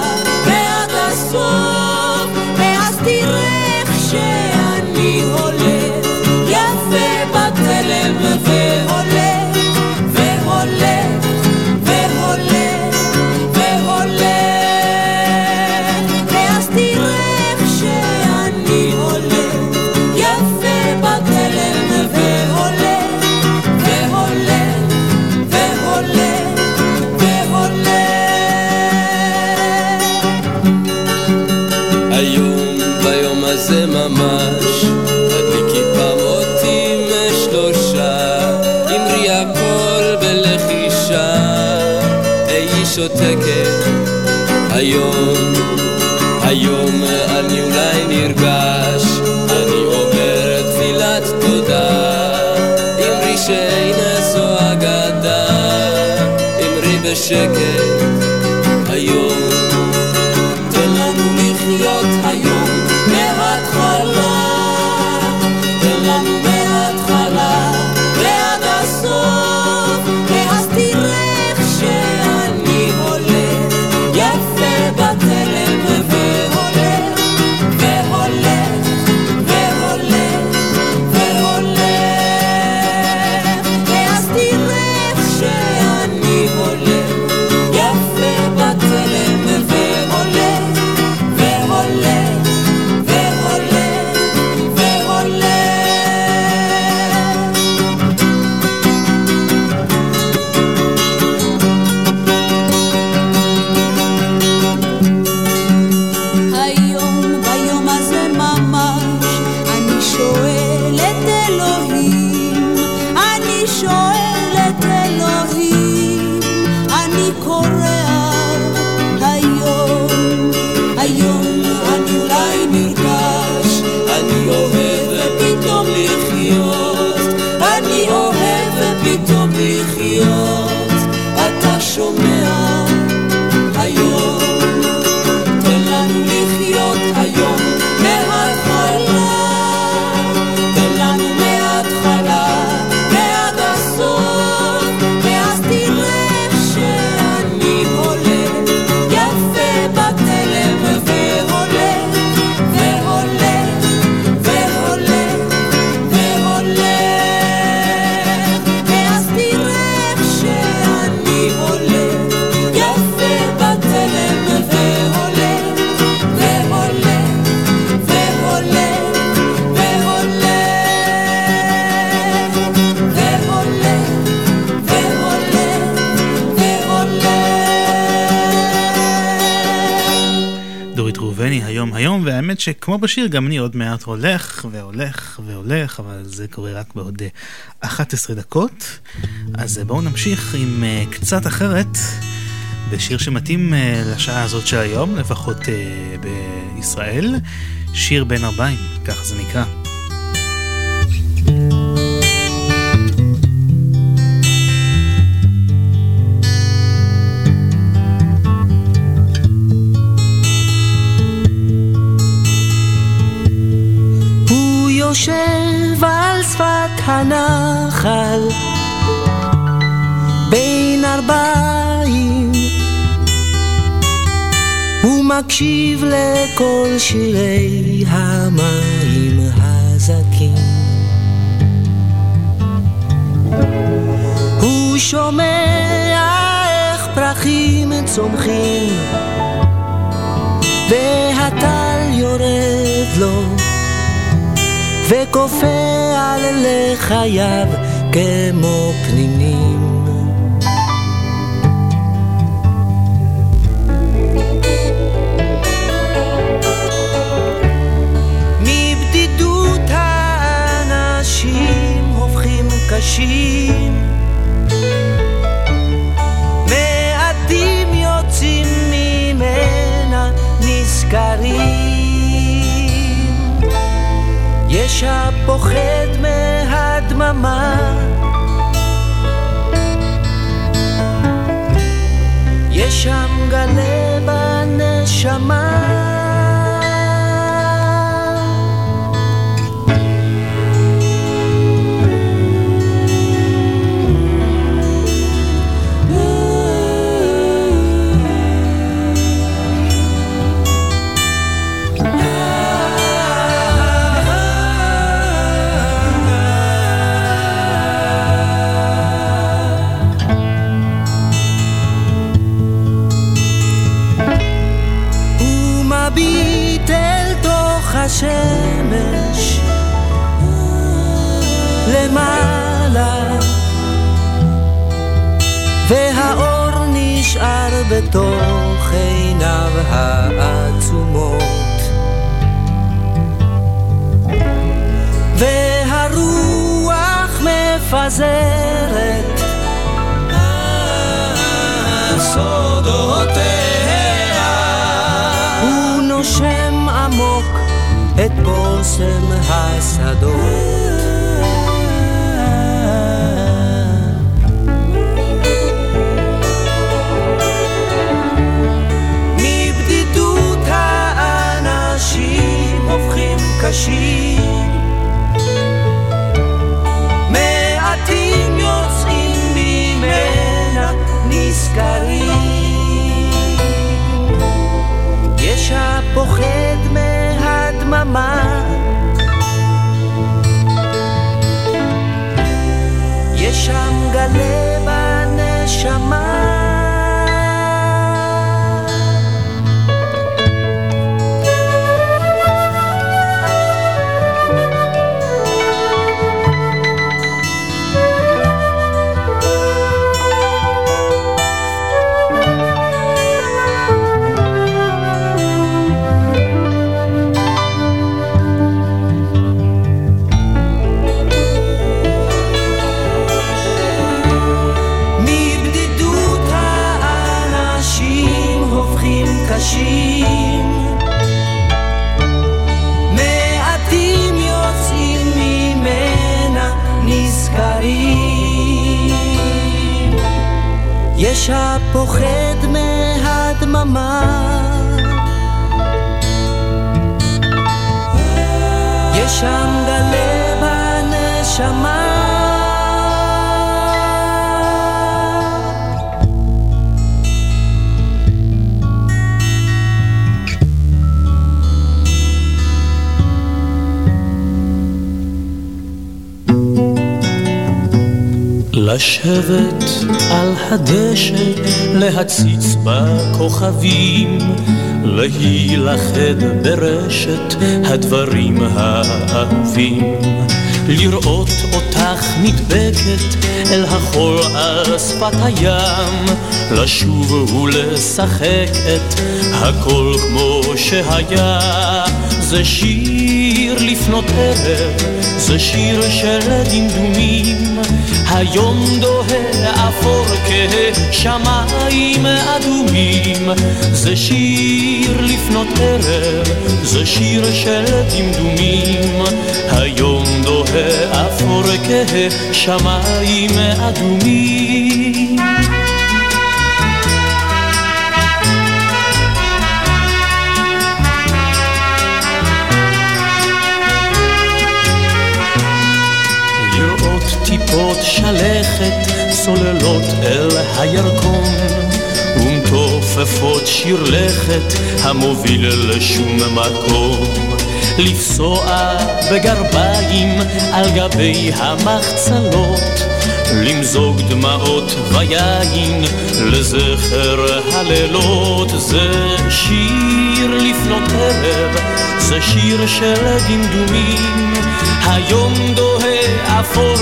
check והאמת שכמו בשיר גם אני עוד מעט הולך והולך והולך, אבל זה קורה רק בעוד 11 אה, דקות. אז אה, בואו נמשיך עם uh, קצת אחרת, בשיר שמתאים לשעה הזאת של היום, לפחות בישראל, שיר בין ארבעים, כך זה נקרא. הנחל. בין ארבעים. ומקשיב לכל שירי המים הזכים. הוא שומע איך פרחים צומחים והטל יורד לו וכופה על לחייו כמו פנינים. מבדידות האנשים הופכים קשים יש הפוחד מהדממה. יש שם גלה בנשמה נשאר בתוך עיניו העצומות והרוח מפזרת סודותיה הוא נושם עמוק את בושם השדות. קשים. מעטים יוצאים ממנה נזכרים יש הפוחד הדממה יש שם גלה בנשמה יש הפוחד לשבת על הדשא, להציץ בכוכבים, להילכד ברשת הדברים האהובים, לראות אותך נדבקת אל החול על שפת הים, לשוב ולשחק את הכל כמו שהיה. זה שיר לפנות ערב, זה שיר של דמדומים, היום דוהה אפור כשמיים אדומים. זה שיר לפנות ערב, זה שיר של דמדומים, היום דוהה אפור כשמיים אדומים. שלכת צוללות אל הירקון ומתופפות שיר לכת המוביל לשום מקום. לפסוע בגרביים על גבי המחצלות למזוג דמעות ויין לזכר הלילות. זה שיר לפנות ערב זה שיר של דמדומים היום דוהה אפור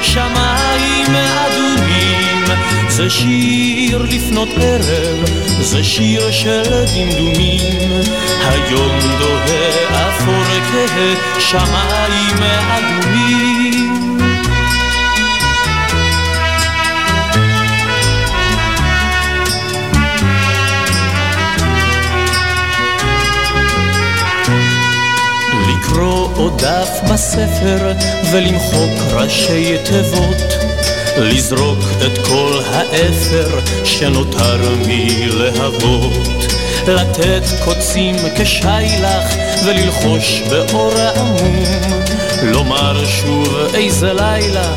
כשמיים אדומים. זה שיר לפנות ערב, זה שיר של דמדומים. היום דוהה אפור כשמיים אדומים דף בספר ולמחוק ראשי תיבות לזרוק את כל האפר שנותר מלהבות לתת קוצים כשיילך וללחוש באור עמום לומר שוב איזה לילה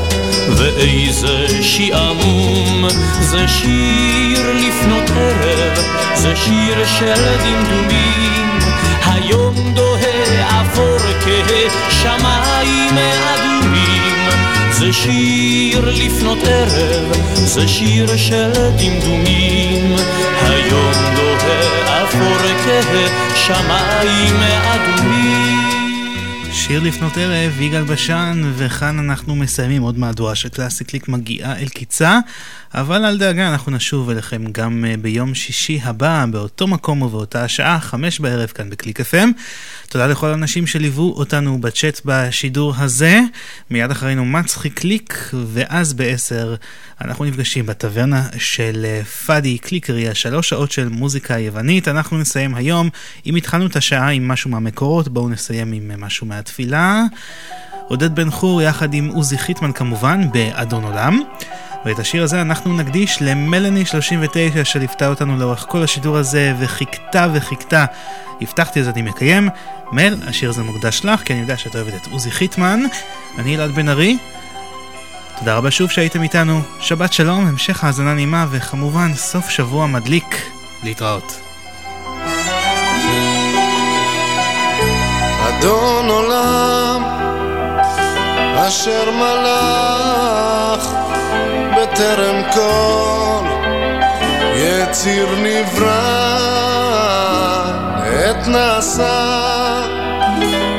ואיזה שעמום. זה שיר לפנות ערב זה שיר של דמדומים היום דוהה אפור כשמיים אדומים. זה שיר לפנות ערב, זה שיר של דמדומים. היום דוהה אפור כשמיים אדומים שיר לפנות ערב, יגאל בשן, וכאן אנחנו מסיימים עוד מהדורה של קלאסי קליק מגיעה אל קיצה, אבל אל דאגה, אנחנו נשוב אליכם גם אה, ביום שישי הבא, באותו מקום ובאותה השעה, חמש בערב כאן בקליק FM. תודה לכל האנשים שליוו אותנו בצ'אט בשידור הזה. מיד אחרינו מצחיק קליק, ואז בעשר אנחנו נפגשים בטברנה של אה, פאדי קליקרי, השלוש שעות של מוזיקה יוונית. אנחנו נסיים היום, אם התחלנו את השעה עם משהו מהמקורות, בואו נסיים עם אה, משהו מהתפילה. עודד בן חור יחד עם עוזי חיטמן כמובן, באדון עולם. ואת השיר הזה אנחנו נקדיש למלאני 39 שליוותה אותנו לאורך כל השידור הזה וחיכתה וחיכתה. הבטחתי אז אני מקיים. מל, השיר הזה מוקדש לך כי אני יודע שאת אוהבת את עוזי חיטמן. אני אלעד בן ארי. תודה רבה שוב שהייתם איתנו. שבת שלום, המשך האזנה נעימה וכמובן סוף שבוע מדליק. להתראות. אדון עולם אשר מלך בטרם כל יציר נברא עת נעשה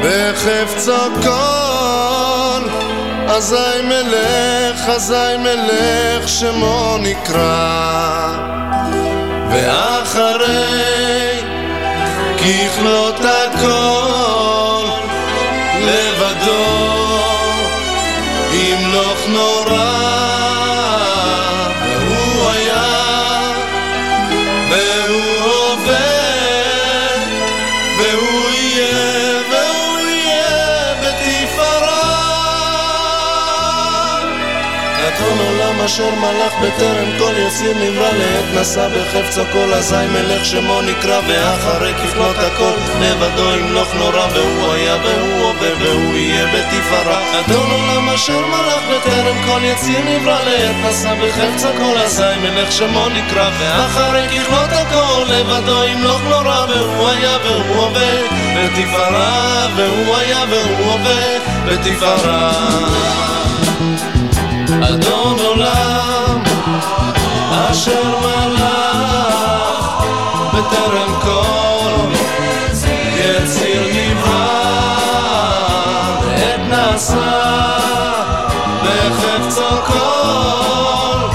בחפצו כל אזי מלך, אזי מלך שמו נקרא. ואחרי ככלות הכל לבדו. ימלוך נורא אשר מלך בטרם כל יסיר נברא לעת נשא בחפצו כל אזי מלך שמו נקרא ואחרי ככלות הכל לבדו ימלוך נורא והוא היה והוא הווה והוא יהיה בתפארה. אדון עולם אשר מלך בטרם כל יציר נברא לעת נשא בחפצו כל אזי מלך שמו נקרא ואחרי ככלות הכל לבדו ימלוך נורא והוא היה והוא הווה בתפארה והוא היה והוא הווה בתפארה אדון עולם אשר מלך בטרם כל יציר נברא, עת נעשה בחפצו כל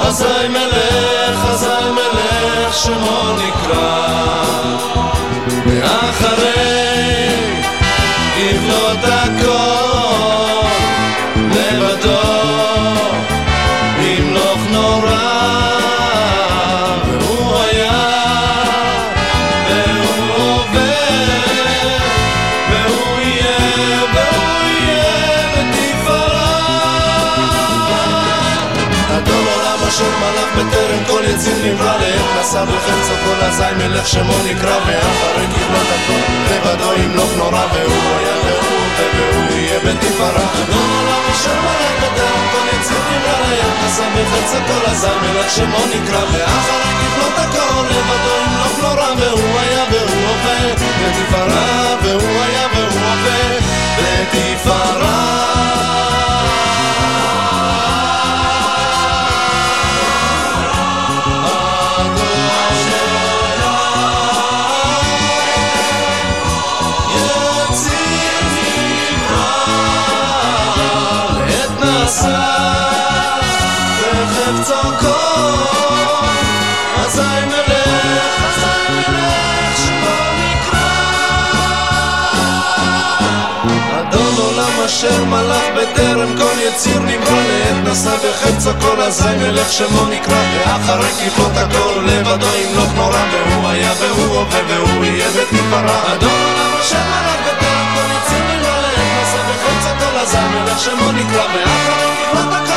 אזי מלך אזי מלך שמו נקרא ואחרי יציר נברא לעת נשא בחפצו כל הזין מלך שמו נקרא ואחרי ככלות הכל לבדו ימלוך נורא והוא היה והוא והוא יהיה בתפארה אדון עולם מלך בטרם כל יציר נברא לעת כל הזין מלך שמו נקרא ואחרי ככלות הכל לבדו ימלוך נורא והוא היה והוא עובד בתפארה והוא היה והוא בתפארה אשר מלך בטרם כל יציר נברא לעת נשא בחפצו כל אזי מלך שמו נקרא ואחרי ככלות הכל לבדו ימלוך נורא והוא היה והוא הווה והוא יהיה בתפארה אדון עולם אשר מלך בטרם כל יציר נברא לעת נשא בחפצו כל אזי מלך שמו נקרא ואחרי ככלות הכל